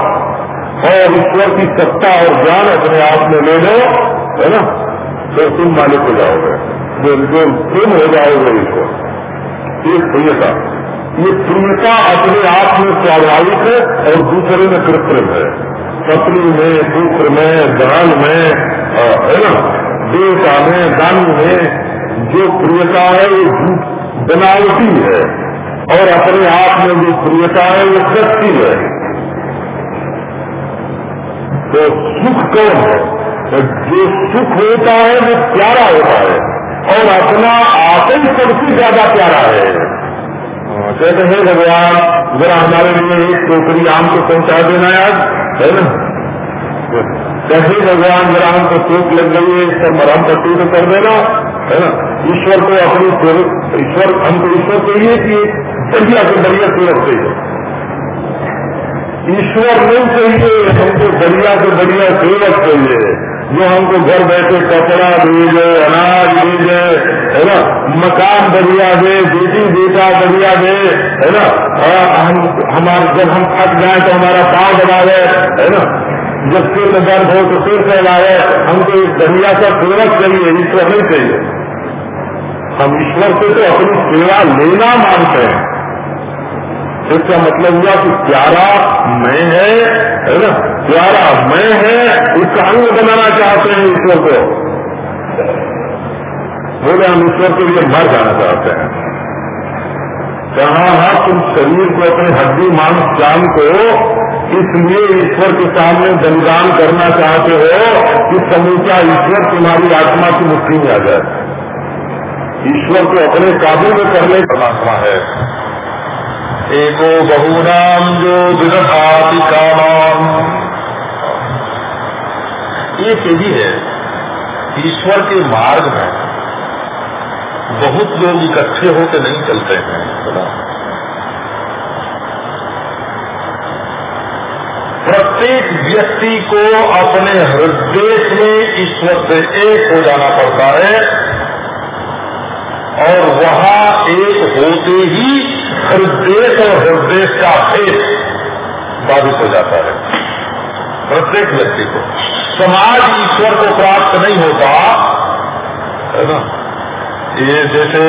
और ईश्वर की सत्ता और ज्ञान अपने आप में ले लो, है ना? तो तुम मालिक हो जाओगे। बिल्कुल प्रेम हो जाओगे ईश्वर। ये प्रियता ये प्रियता अपने आप में स्वाभाविक है और दूसरे में कृत्रिम है। पत्नी में, पुत्र में दान में है ना? देवता में दान में जो प्रियता है वो बनावटी है। और अपने आप में जो प्रियता है वो सच्ची है। तो सुख कौन है? तो जो सुख होता है वो प्यारा होता है। और अपना ही सबसे ज़्यादा प्यारा है। हाँ, कहते हैं भगवान जरा हमारे लिए एक टोकरी आम को पहुँचा देना यार है ना? कैसे भगवान जरा को चोट लग गई है इसका मरहम पट्टी तो कर देना, है ना? ईश्वर को अपनी ईश्वर, हमको ईश्वर चाहिए कि बढ़िया से बढ़िया सेवक चाहिए ईश्वर नहीं चाहिए, हमको बढ़िया से बढ़िया सेवक चाहिए। जो हमको घर बैठे कपड़ा दे दे, अनाज दे दे, है ना? मकान बढ़िया दे, बेटी बेटा बढ़िया दे, है ना? हम, हमारे, जब हम थक जाए तो हमारा पाँव दबावे है ना? जब सिर में दर्द हो तो सिर फैलाए हमको एक बढ़िया का सेवक चाहिए, ईश्वर नहीं चाहिए। हम ईश्वर से तो अपनी सेवा लेना मानते हैं। इसका मतलब हुआ कि प्यारा मैं है है ना? प्यारा मैं है उसका अंग बनाना चाहते हैं ईश्वर को। बोले, हम ईश्वर के लिए मर जाना चाहते हैं। कहा हाँ तुम शरीर को अपने हड्डी, मांस, जान को इसलिए ईश्वर के सामने बलिदान करना चाहते हो कि समूचा ईश्वर तुम्हारी आत्मा की मुक्ति में आ जाए। ईश्वर को अपने काबू में करने परमात्मा है। एको बहुनाम जो विदधाति कामान ये यही है। ईश्वर के मार्ग में बहुत लोग इकट्ठे होकर नहीं चलते हैं। प्रत्येक व्यक्ति को अपने हृदय में ईश्वर से एक हो जाना पड़ता है और वहाँ एक होते ही हृदय और हृदय का भेद बाधित हो जाता है। प्रत्येक व्यक्ति को। समाज ईश्वर को प्राप्त नहीं होता, है ना? ये जैसे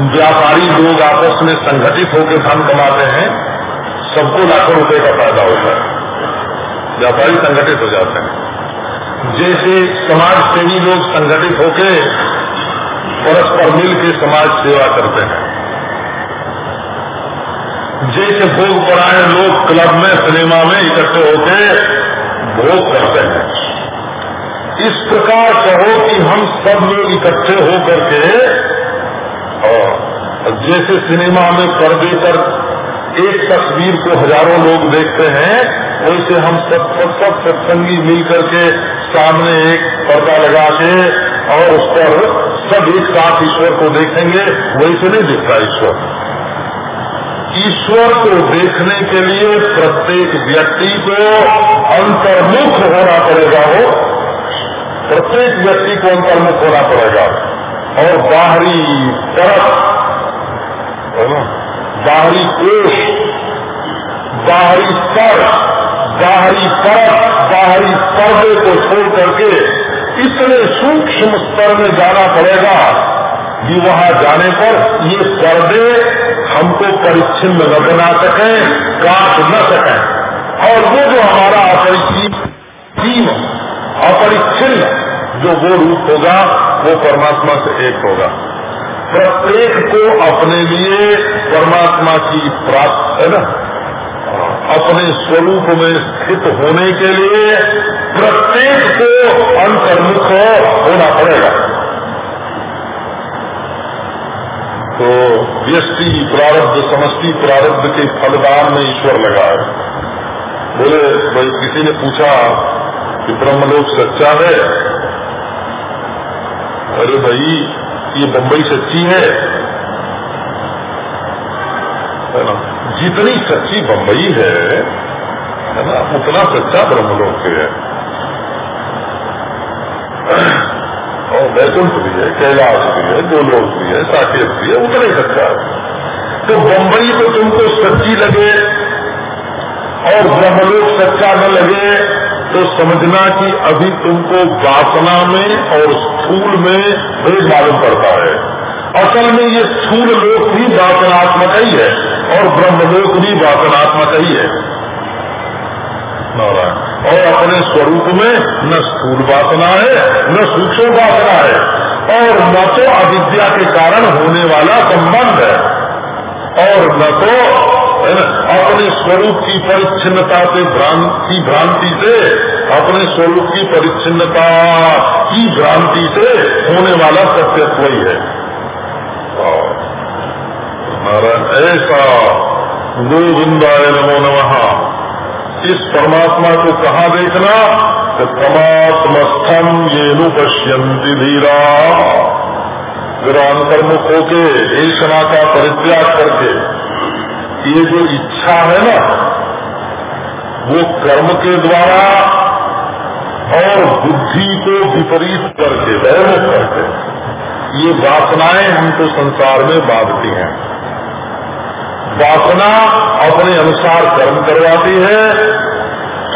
व्यापारी लोग आपस में संगठित होकर धन कमाते हैं, सबको लाखों रुपए का फ़ायदा होता है। व्यापारी संगठित हो जाते हैं। जैसे समाज सेवी लोग संगठित होकर परस्पर मिल के समाज सेवा करते हैं। जैसे भोग परायण लोग क्लब में, सिनेमा में इकट्ठे होकर भोग करते हैं। इस प्रकार कहो कि हम सब लोग इकट्ठे हो करके जैसे सिनेमा में पर्दे पर एक तस्वीर को हज़ारों लोग देखते हैं, वैसे हम सब सब सब सत्संगी मिल करके सामने एक पर्दा लगा के और उस पर सब एक साथ ईश्वर को देखेंगे, वैसे नहीं दिखता ईश्वर। ईश्वर को देखने के लिए प्रत्येक व्यक्ति को अंतर्मुख होना पड़ेगा हो प्रत्येक व्यक्ति को अंतर्मुख होना पड़ेगा। और बाहरी तरफ़ बाहरी कोष बाहरी स्तर, बाहरी परत, बाहरी पर्दे को छोड़ करके इतने सूक्ष्म स्तर में जाना पड़ेगा कि वहाँ जाने पर ये पर्दे हमको परिच्छिन्न न बना सके, काट न सके। और वो जो हमारा अपरिचित सीम अपरिच्छिन्न। जो वो रूप होगा, वो परमात्मा से एक होगा। प्रत्येक को अपने लिए परमात्मा की प्राप्त है ना? अपने स्वरूप में स्थित होने के लिए प्रत्येक को अंतर्मुख होना पड़ेगा। तो व्यष्टि प्रारब्ध, समष्टि प्रारब्ध के फलदान में ईश्वर लगा है। बोले, भाई, किसी ने पूछा कि ब्रह्मलोक सच्चा है। अरे भाई, ये बम्बई सच्ची है। है ना? जितनी सच्ची बम्बई है है ना, उतना सच्चा ब्रह्मलोक है। और वैकुंठ भी है, कैलाश भी है, गोलोक भी है, साकेत भी है, उतना ही सच्चा है। तो बम्बई तो तुमको सच्ची लगे और ब्रह्मलोक सच्चा न लगे तो समझना कि अभी तुमको वासना में और स्थूल में भेद मालूम पड़ता है। असल में ये स्थूल लोक भी वासनात्मक ही है और ब्रह्मलोक भी वासनात्मक ही है। और अपने स्वरूप में न स्थूल वासना है, न सूक्ष्म वासना है, और न तो अविद्या के कारण होने वाला संबंध है, और न तो है ना अपने स्वरूप की परिच्छिता से भ्रांति भ्रांति से, अपने स्वरूप की परिच्छिन्नता की भ्रांति से होने वाला सत्यत्व ही है। ऐसा गोविंदाय नमो नमः। इस परमात्मा को कहा देखना? समात्मस्थम ये नु पश्यंती धीरा। जरा अंतर्मुख होके ऐसा का परित्याग करके ये जो इच्छा है ना, वो कर्म के द्वारा और बुद्धि को विपरीत करके वैमुख करके, ये वासनाएँ हमको संसार में बांधती हैं। वासना अपने अनुसार कर्म करवाती है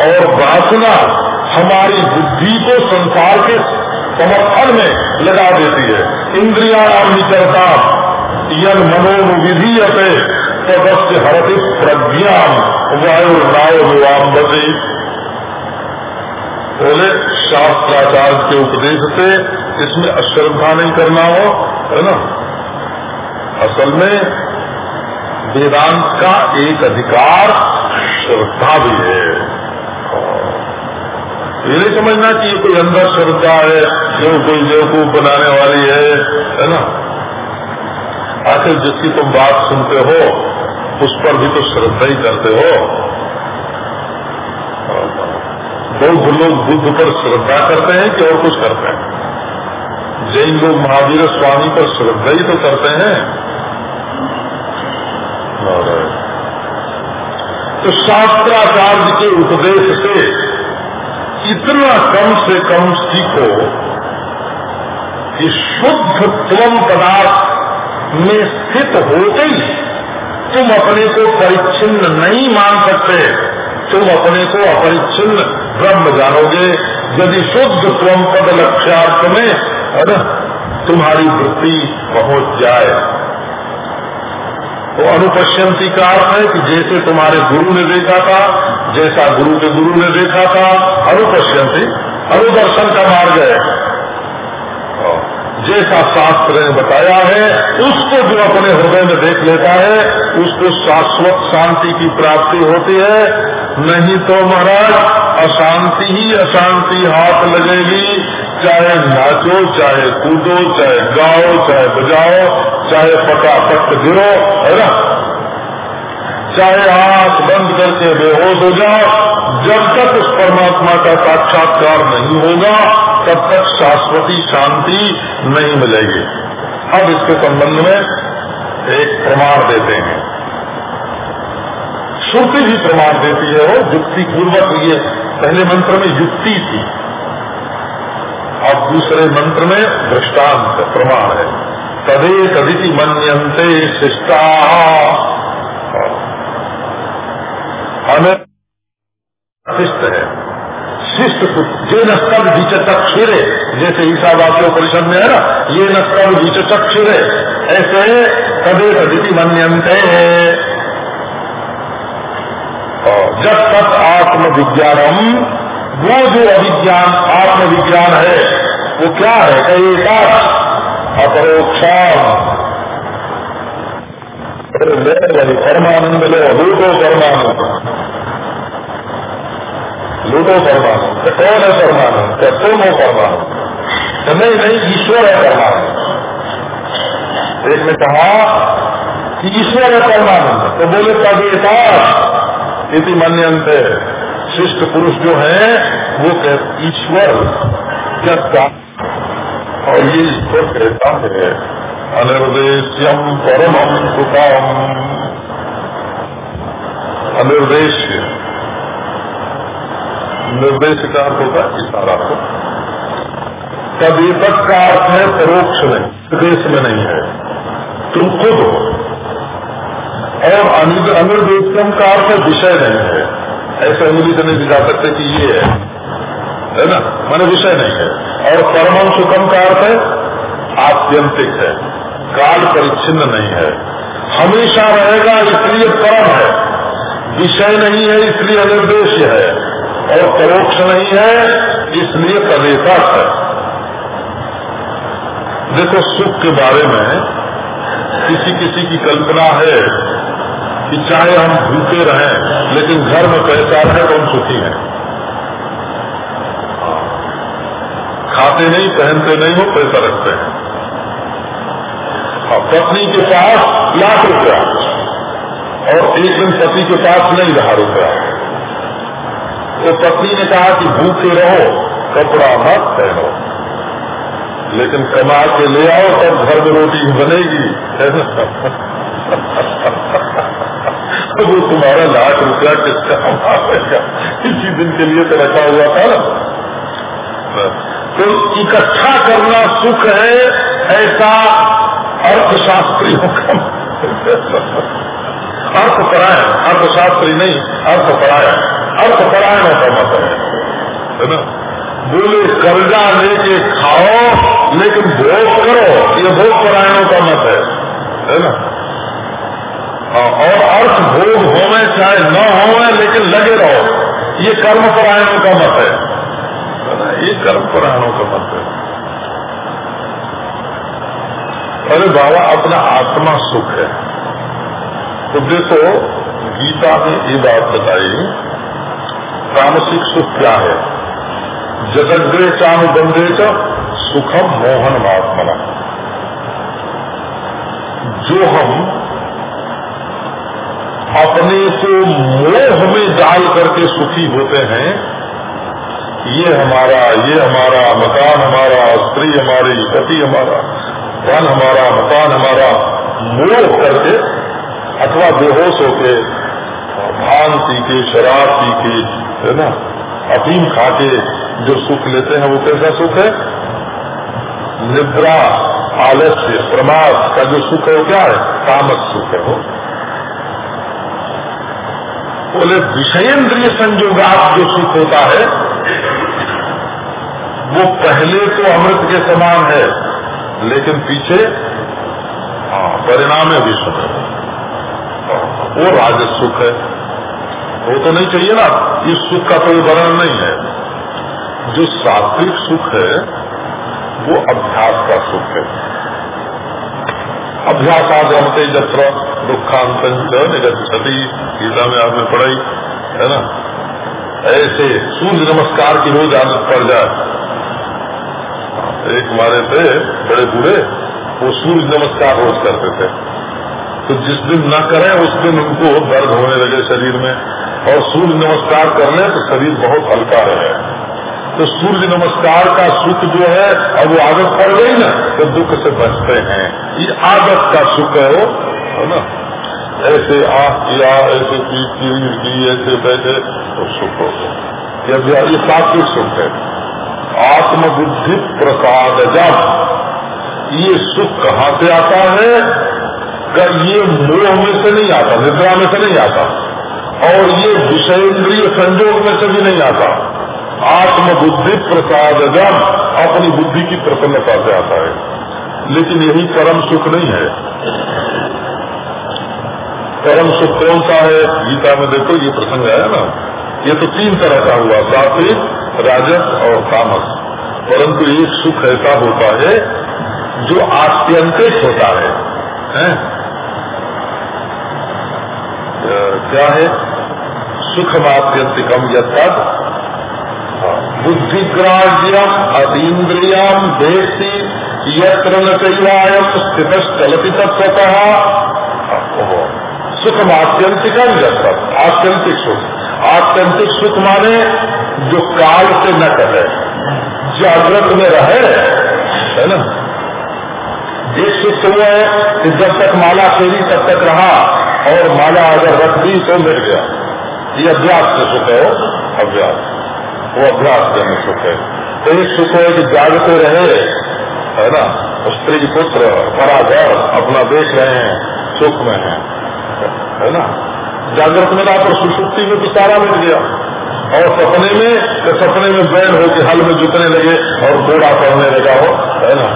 और वासना हमारी बुद्धि को संसार के समर्थन में लगा देती है। इंद्रिया निचरता, यन मनोविधि अते तदस्य हरति प्रज्ञा वायु नाव विवाम बदे बोले, शास्त्राचार्य के उपदेश से इसमें अश्रद्धा नहीं करना हो, है ना? असल में वेदांत का एक अधिकार श्रद्धा भी है। ये नहीं समझना कि ये कोई अंदर श्रद्धा है, जो कोई बेवकूफ़ बनाने वाली है है ना? आखिर जिसकी तुम बात सुनते हो उस पर भी तो श्रद्धा ही करते हो। बौद्ध लोग बुद्ध पर श्रद्धा करते हैं कि और कुछ करते हैं। जैन लोग महावीर स्वामी पर श्रद्धा ही तो करते हैं। तो शास्त्राचार्य के उपदेश से इतना कम से कम सीखो कि शुद्ध त्वम पदार्थ में स्थित होते ही तुम अपने को परिच्छिन्न नहीं मान सकते। तुम अपने को अपरिच्छिन्न ब्रह्म जानोगे। यदि शुद्ध त्वम पद लक्ष्यार्थ में तुम्हारी वृत्ति पहुँच जाए। तो अनुपश्यंती का अर्थ है कि जैसे तुम्हारे गुरु ने देखा था, जैसा गुरु के गुरु ने देखा था। अनुपश्यंती, अनुदर्शन का मार्ग है। जैसा शास्त्र ने बताया है, उसको जो अपने हृदय में देख लेता है, उसको शाश्वत शांति की प्राप्ति होती है। नहीं तो महाराज, अशांति ही अशांति हाथ लगेगी। चाहे नाचो, चाहे कूदो, चाहे गाओ, चाहे बजाओ, चाहे पटापट गिरो है ना चाहे आँख बंद करके बेहोश हो जाओ, जब तक उस परमात्मा का साक्षात्कार नहीं होगा, तब तक शाश्वती शांति नहीं मिलेगी। अब इसके संबंध में एक प्रमाण देते हैं। श्रुति भी प्रमाण देती है वो युक्ति पूर्वक ये पहले मंत्र में युक्ति थी। अब दूसरे मंत्र में दृष्टांत प्रमाण है। तदे तदिति मनते शिष्टा। हमें शिष्ट है। शिष्ट ये न सब बीच चक्षुरे जैसे ईसा वाक्य परिषद में है ना, ये न सब बीच चक्षुरे ऐसे तदे तदिति मनते जब तक आत्मविज्ञानम, वो जो अभिज्ञान आत्मविज्ञान है, वो क्या है? कई अपरोक्षा परमानंद लो लूटो परमानंद लूटो परमानंद तो कौन है परमानंद तुम हो परमानंद तो नहीं नहीं ईश्वर है परमानंद एक ने कहा कि ईश्वर है परमानंद तो बोले तदेता इति मनंत शिष्ट पुरुष जो है वो कह ईश्वर क्या और ये ईश्वर कहता है अनिर्देश्यम परम सुखम। अनिर्देश निर्देश का अर्थ होता है इशारा को तक का अर्थ है परोक्ष नहीं प्रदेश में नहीं है। तुम खुद हो। और अनिर्देशम का अर्थ विषय नहीं है। ऐसा से नहीं दिखा सकते कि ये है। है ना? मैंने विषय नहीं है। और परम सुखम का अर्थ है आत्यंतिक है। काल परिच्छिन्न नहीं है। हमेशा रहेगा, इसलिए परम है। विषय नहीं है, इसलिए अनिर्देश है। और परोक्ष नहीं है, इसलिए तदेता है। देखो, सुख के बारे में किसी किसी की कल्पना है कि चाहे हम भूखे रहें, लेकिन घर में पैसा रहे तो हम सुखी हैं। खाते नहीं, पहनते नहीं हो, पैसा रखते हैं। और पत्नी के पास लाख रुपया। और एक दिन पति के पास नहीं रहा रुपया। तो पत्नी ने कहा कि भूखे रहो, कपड़ा मत पहनो। लेकिन कमा के ले आओ, तब घर में रोटी बनेगी, है तो वो तुम्हारा लाख रुपया किसका हमारा इसी दिन के लिए तो रखा हुआ था ना। तो इकट्ठा करना सुख है, ऐसा अर्थशास्त्रियों का अर्थपरायण अर्थशास्त्री नहीं अर्थपरायण। अर्थपरायणों का मत है। ना? बोले कर्जा लेके खाओ लेकिन भोग करो ये भोग परायणों का मत है। है ना? हाँ, और अर्थ भोग होवे चाहे न होवे लेकिन लगे रहो। ये कर्म परायणों का मत है। ये कर्म परायणों का मत है अरे बाबा, अपना आत्मा सुख है। तो देखो, गीता में ये बात बताई, तामसिक सुख क्या है? जगद्रे चानुबंधे का सुखम मोहन महात्मना जो हम अपने को मोह में डाल करके सुखी होते हैं, ये हमारा ये हमारा मकान, हमारा स्त्री, हमारी पति, हमारा धन हमारा, मकान हमारा मोह करके अथवा बेहोश होके भान पी के शराब पी के, है ना, अफीम खा के जो सुख लेते हैं, वो कैसा सुख है? निद्रा, आलस्य, प्रमाद का जो सुख है, वो क्या है? कामक सुख है वो। बोले, विषयेंद्रिय संजोगात जो सुख होता है, वो पहले तो अमृत के समान है। लेकिन पीछे हाँ परिणाम भी सुख है वो राजस सुख है। वो तो नहीं चाहिए ना। इस सुख का कोई वर्णन नहीं है। जो सात्विक सुख है, वो अभ्यास का सुख है। अभ्यास आगमते जत्र दुखांत सती, गीता में आपने पढ़ाई, है ना? ऐसे सूर्य नमस्कार की रोज आदत पड़ जाए। एक हमारे थे, बड़े बूढ़े, वो सूर्य नमस्कार रोज करते थे। तो जिस दिन न करें, उस दिन उनको दर्द होने लगे शरीर में। और सूर्य नमस्कार कर ले तो शरीर बहुत हल्का रहे। तो सूर्य नमस्कार का सुख जो है, अब वो आदत पड़ गई ना तो दुख से बचते हैं। ये आदत का सुख है वो, है ना? ऐसे आँख किया ऐसे पीठ की ऐसे बैठे तो सुख हो गया। ये सात्विक सुख है। आत्मबुद्धि प्रसाद जब। ये सुख कहाँ से आता है? का ये मोह में से नहीं आता, निद्रा में से नहीं आता। और ये विषयेंद्रिय संजोग में से भी नहीं आता। आत्मबुद्धि प्रसाद जब, अपनी बुद्धि की प्रसन्नता से आता है। लेकिन यही परम सुख नहीं है। परम सुख कौन सा है? गीता में देखो, ये प्रसंग है ना। ये तो तीन तरह का हुआ सात्विक राजस और तामस परंतु एक सुख ऐसा होता है जो आत्यंतिक होता है, है? क्या है? सुखमात्यंतिकम यद बुद्धिग्राह्यम अतीन्द्रियम देशी यत्र स्थित चलती तत्वतः सुखम आत्यंतिकम यत्र आत्यंतिक सुख। आत्यंतिक सुख माने जो काल से न करे जागृत में रहे, है ना? एक सुख तो वो है जब तक माला फेरी तब तक रहा, और माला अगर रख दी तो मिल गया। ये अभ्यास से सुख है, अभ्यास। वो अभ्यास करने सुख है। तो एक सुख है कि जागते रहे, है ना? स्त्री पुत्र पराधर अपना देख रहे हैं, सुख में है है ना? जागृत में रहा पर सुसुप्ति में तो सारा मिल गया। और सपने में तो सपने में बैन हो के हल में जुटने लगे और घोड़ा पड़ने लगा हो है ना?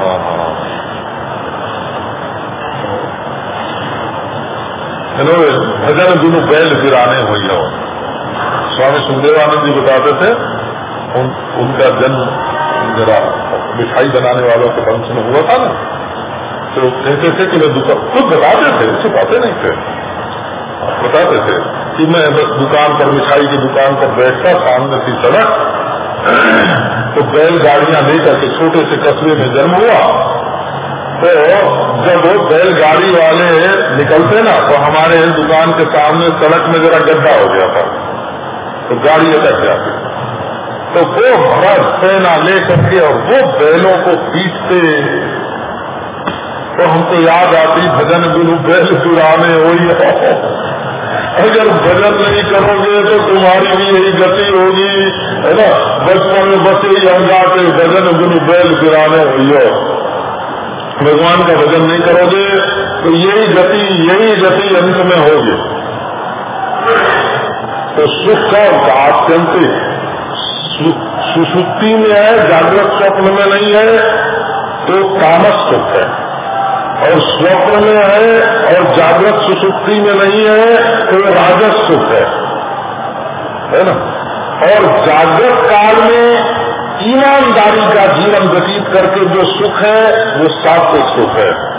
हाँ, हाँ। भजन गुरु बैल गिराने हुई हो। स्वामी सुखदेवानंद जी बताते थे उन, उनका जन्म जरा मिठाई बनाने वालों के वंश में हुआ था ना? तो कहते थे कि मैं दुकान खुद बताते थे छुपाते नहीं थे। बताते थे कि मैं दुकान पर, मिठाई की दुकान पर बैठता, सामने थी सड़क तो बैलगाड़ियाँ लेकर के छोटे से कस्बे में जन्म हुआ। तो जब वो बैलगाड़ी वाले निकलते ना तो हमारे दुकान के सामने सड़क में जरा गड्ढा हो गया था तो गाड़ी अटक जाती। तो वो भरत सेना लेकर के और वो बैलों को पीटते तो हमको याद आती, भजन गुरु बैल चुराने हो। अगर भजन नहीं करोगे तो तुम्हारी भी यही गति होगी, है ना? बचपन में यही हम जाते भजन गुरु बैल चुराने हो। भगवान का भजन नहीं करोगे तो यही गति यही गति अंत में होगी। तो सुख का आत्यंतिक सुसुप्ति में है, जागृत स्वप्न में नहीं है तो कामस सुख है। और स्वप्न में है और जागृत सुसुप्ति में नहीं है तो वो राजस सुख है। है ना? और जागृत काल में ईमानदारी का जीवन व्यतीत करके जो सुख है, वो सात्विक सुख है।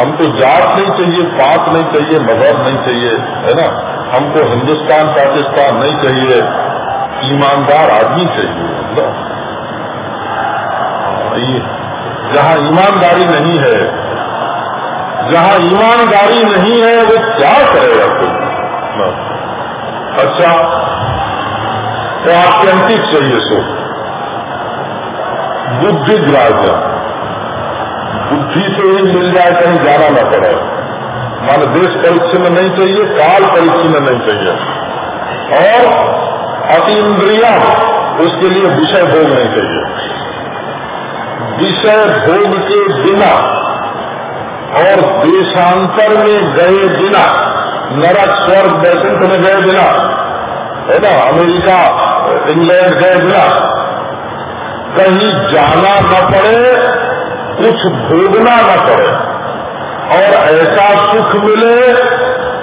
हमको जात नहीं चाहिए, पात नहीं चाहिए मज़हब नहीं चाहिए, है ना? हमको हिंदुस्तान, पाकिस्तान नहीं चाहिए, ईमानदार आदमी चाहिए जहाँ ईमानदारी नहीं है, जहाँ ईमानदारी नहीं है, वो क्या करेगा कोई? अच्छा तो आत्यंतिक चाहिए सो बुद्धि ग्राह्य बुद्धि से ही मिल जाए, कहीं जाना ना पड़े। मान देश परीक्षा में नहीं चाहिए, काल परीक्षा में नहीं चाहिए। और अति इंद्रिया उसके लिए विषय भोग नहीं चाहिए। विषय भोग के बिना और देशांतर में गए बिना, नरक स्वर्ग वैकुंठ में गए बिना, है ना, अमेरिका, इंग्लैंड गए बिना, कहीं जाना न पड़े, कुछ भोगना न पड़े, और ऐसा सुख मिले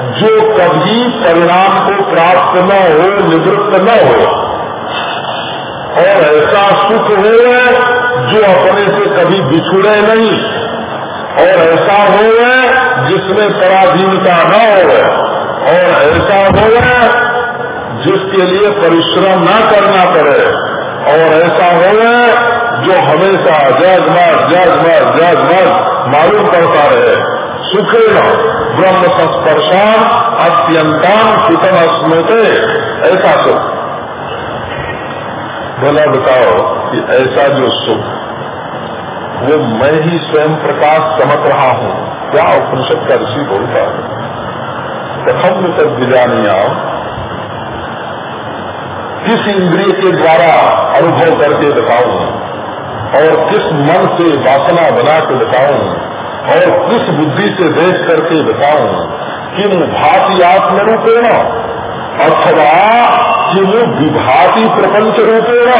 जो कभी परिणाम को प्राप्त न हो, निवृत्त न हो। और ऐसा सुख हो जो अपने से कभी बिछुड़े नहीं, और ऐसा हो जिसमें पराधीनता न हो और ऐसा हो जिसके लिए परिश्रम न करना पड़े, और ऐसा हो जो हमेशा जगमग जगमग जगमग मालूम पड़ता रहे। सुखे ब्रह्म संस्पर्शान अत्यंतान सुखम स्मृते ऐसा सुख। बोला, बताओ कि ऐसा जो सुख, वो मैं ही स्वयं प्रकाश चमक रहा हूँ। क्या उपनिषद का ऋषि बोलता है? प्रथम तक बिजानिया किस इंद्रिय के द्वारा अनुभव करके बताऊँ? और किस मन से वासना बना के बताऊँ? और किस बुद्धि से देख करके बताऊँ? किम भाति आत्म रूपेण अथवा वो विभाति प्रपंच रूपेण।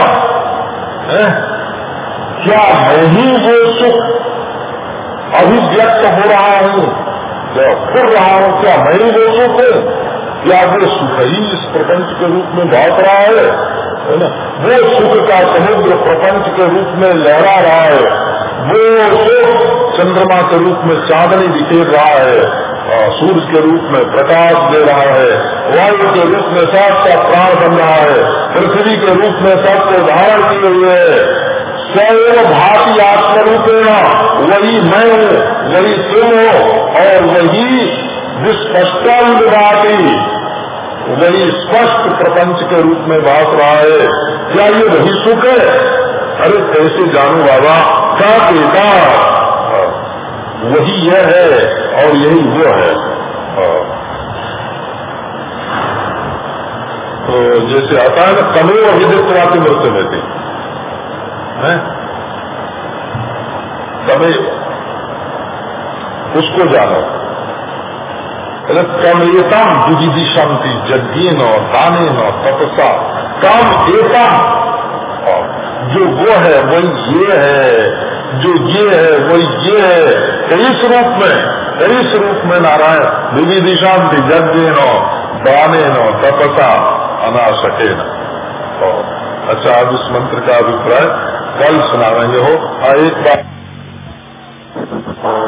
क्या मैं ही वो सुख अभिव्यक्त हो रहा हूँ? क्या फिर रहा हूँ, क्या मैं ही वो सुख हूँ? क्या वो सुख ही इस प्रपंच के रूप में भाग रहा है? वो सुख का समुद्र प्रपंच के रूप में लहरा रहा है। वो सुख चंद्रमा के रूप में चांदनी बिखेर रहा है। सूर्य के रूप में प्रकाश दे रहा है। वायु के रूप में सबका प्राण बन रहा है। पृथ्वी के रूप में सबको धारण किए हुए है। स्वयं भाती आत्मरूपेण वही मैं हूँ वही तुम हो और वही विस्पष्टम वही स्पष्ट प्रपंच के रूप में भाग रहा है। क्या ये वही सुख है? अरे कैसे जानू बाबा? क्या कहता वही यह है और यही वो है। तो जैसे आता है ना तमेव अभिदित्वाती मृत्यु में थी तमेव उसको जानो। कमेतम विविधि शांति यज्ञ न दाने न तपसा। काम एकम जो वो है, वही ये है। जो ये है वही ये है। इस रूप में इस रूप में नारायण दिवी दिशांति जज्ञे नो दाने नो तपसा अनाशके न तो, अच्छा आज इस मंत्र का अभिप्राय कल सुनावेंगे। हो एक बार।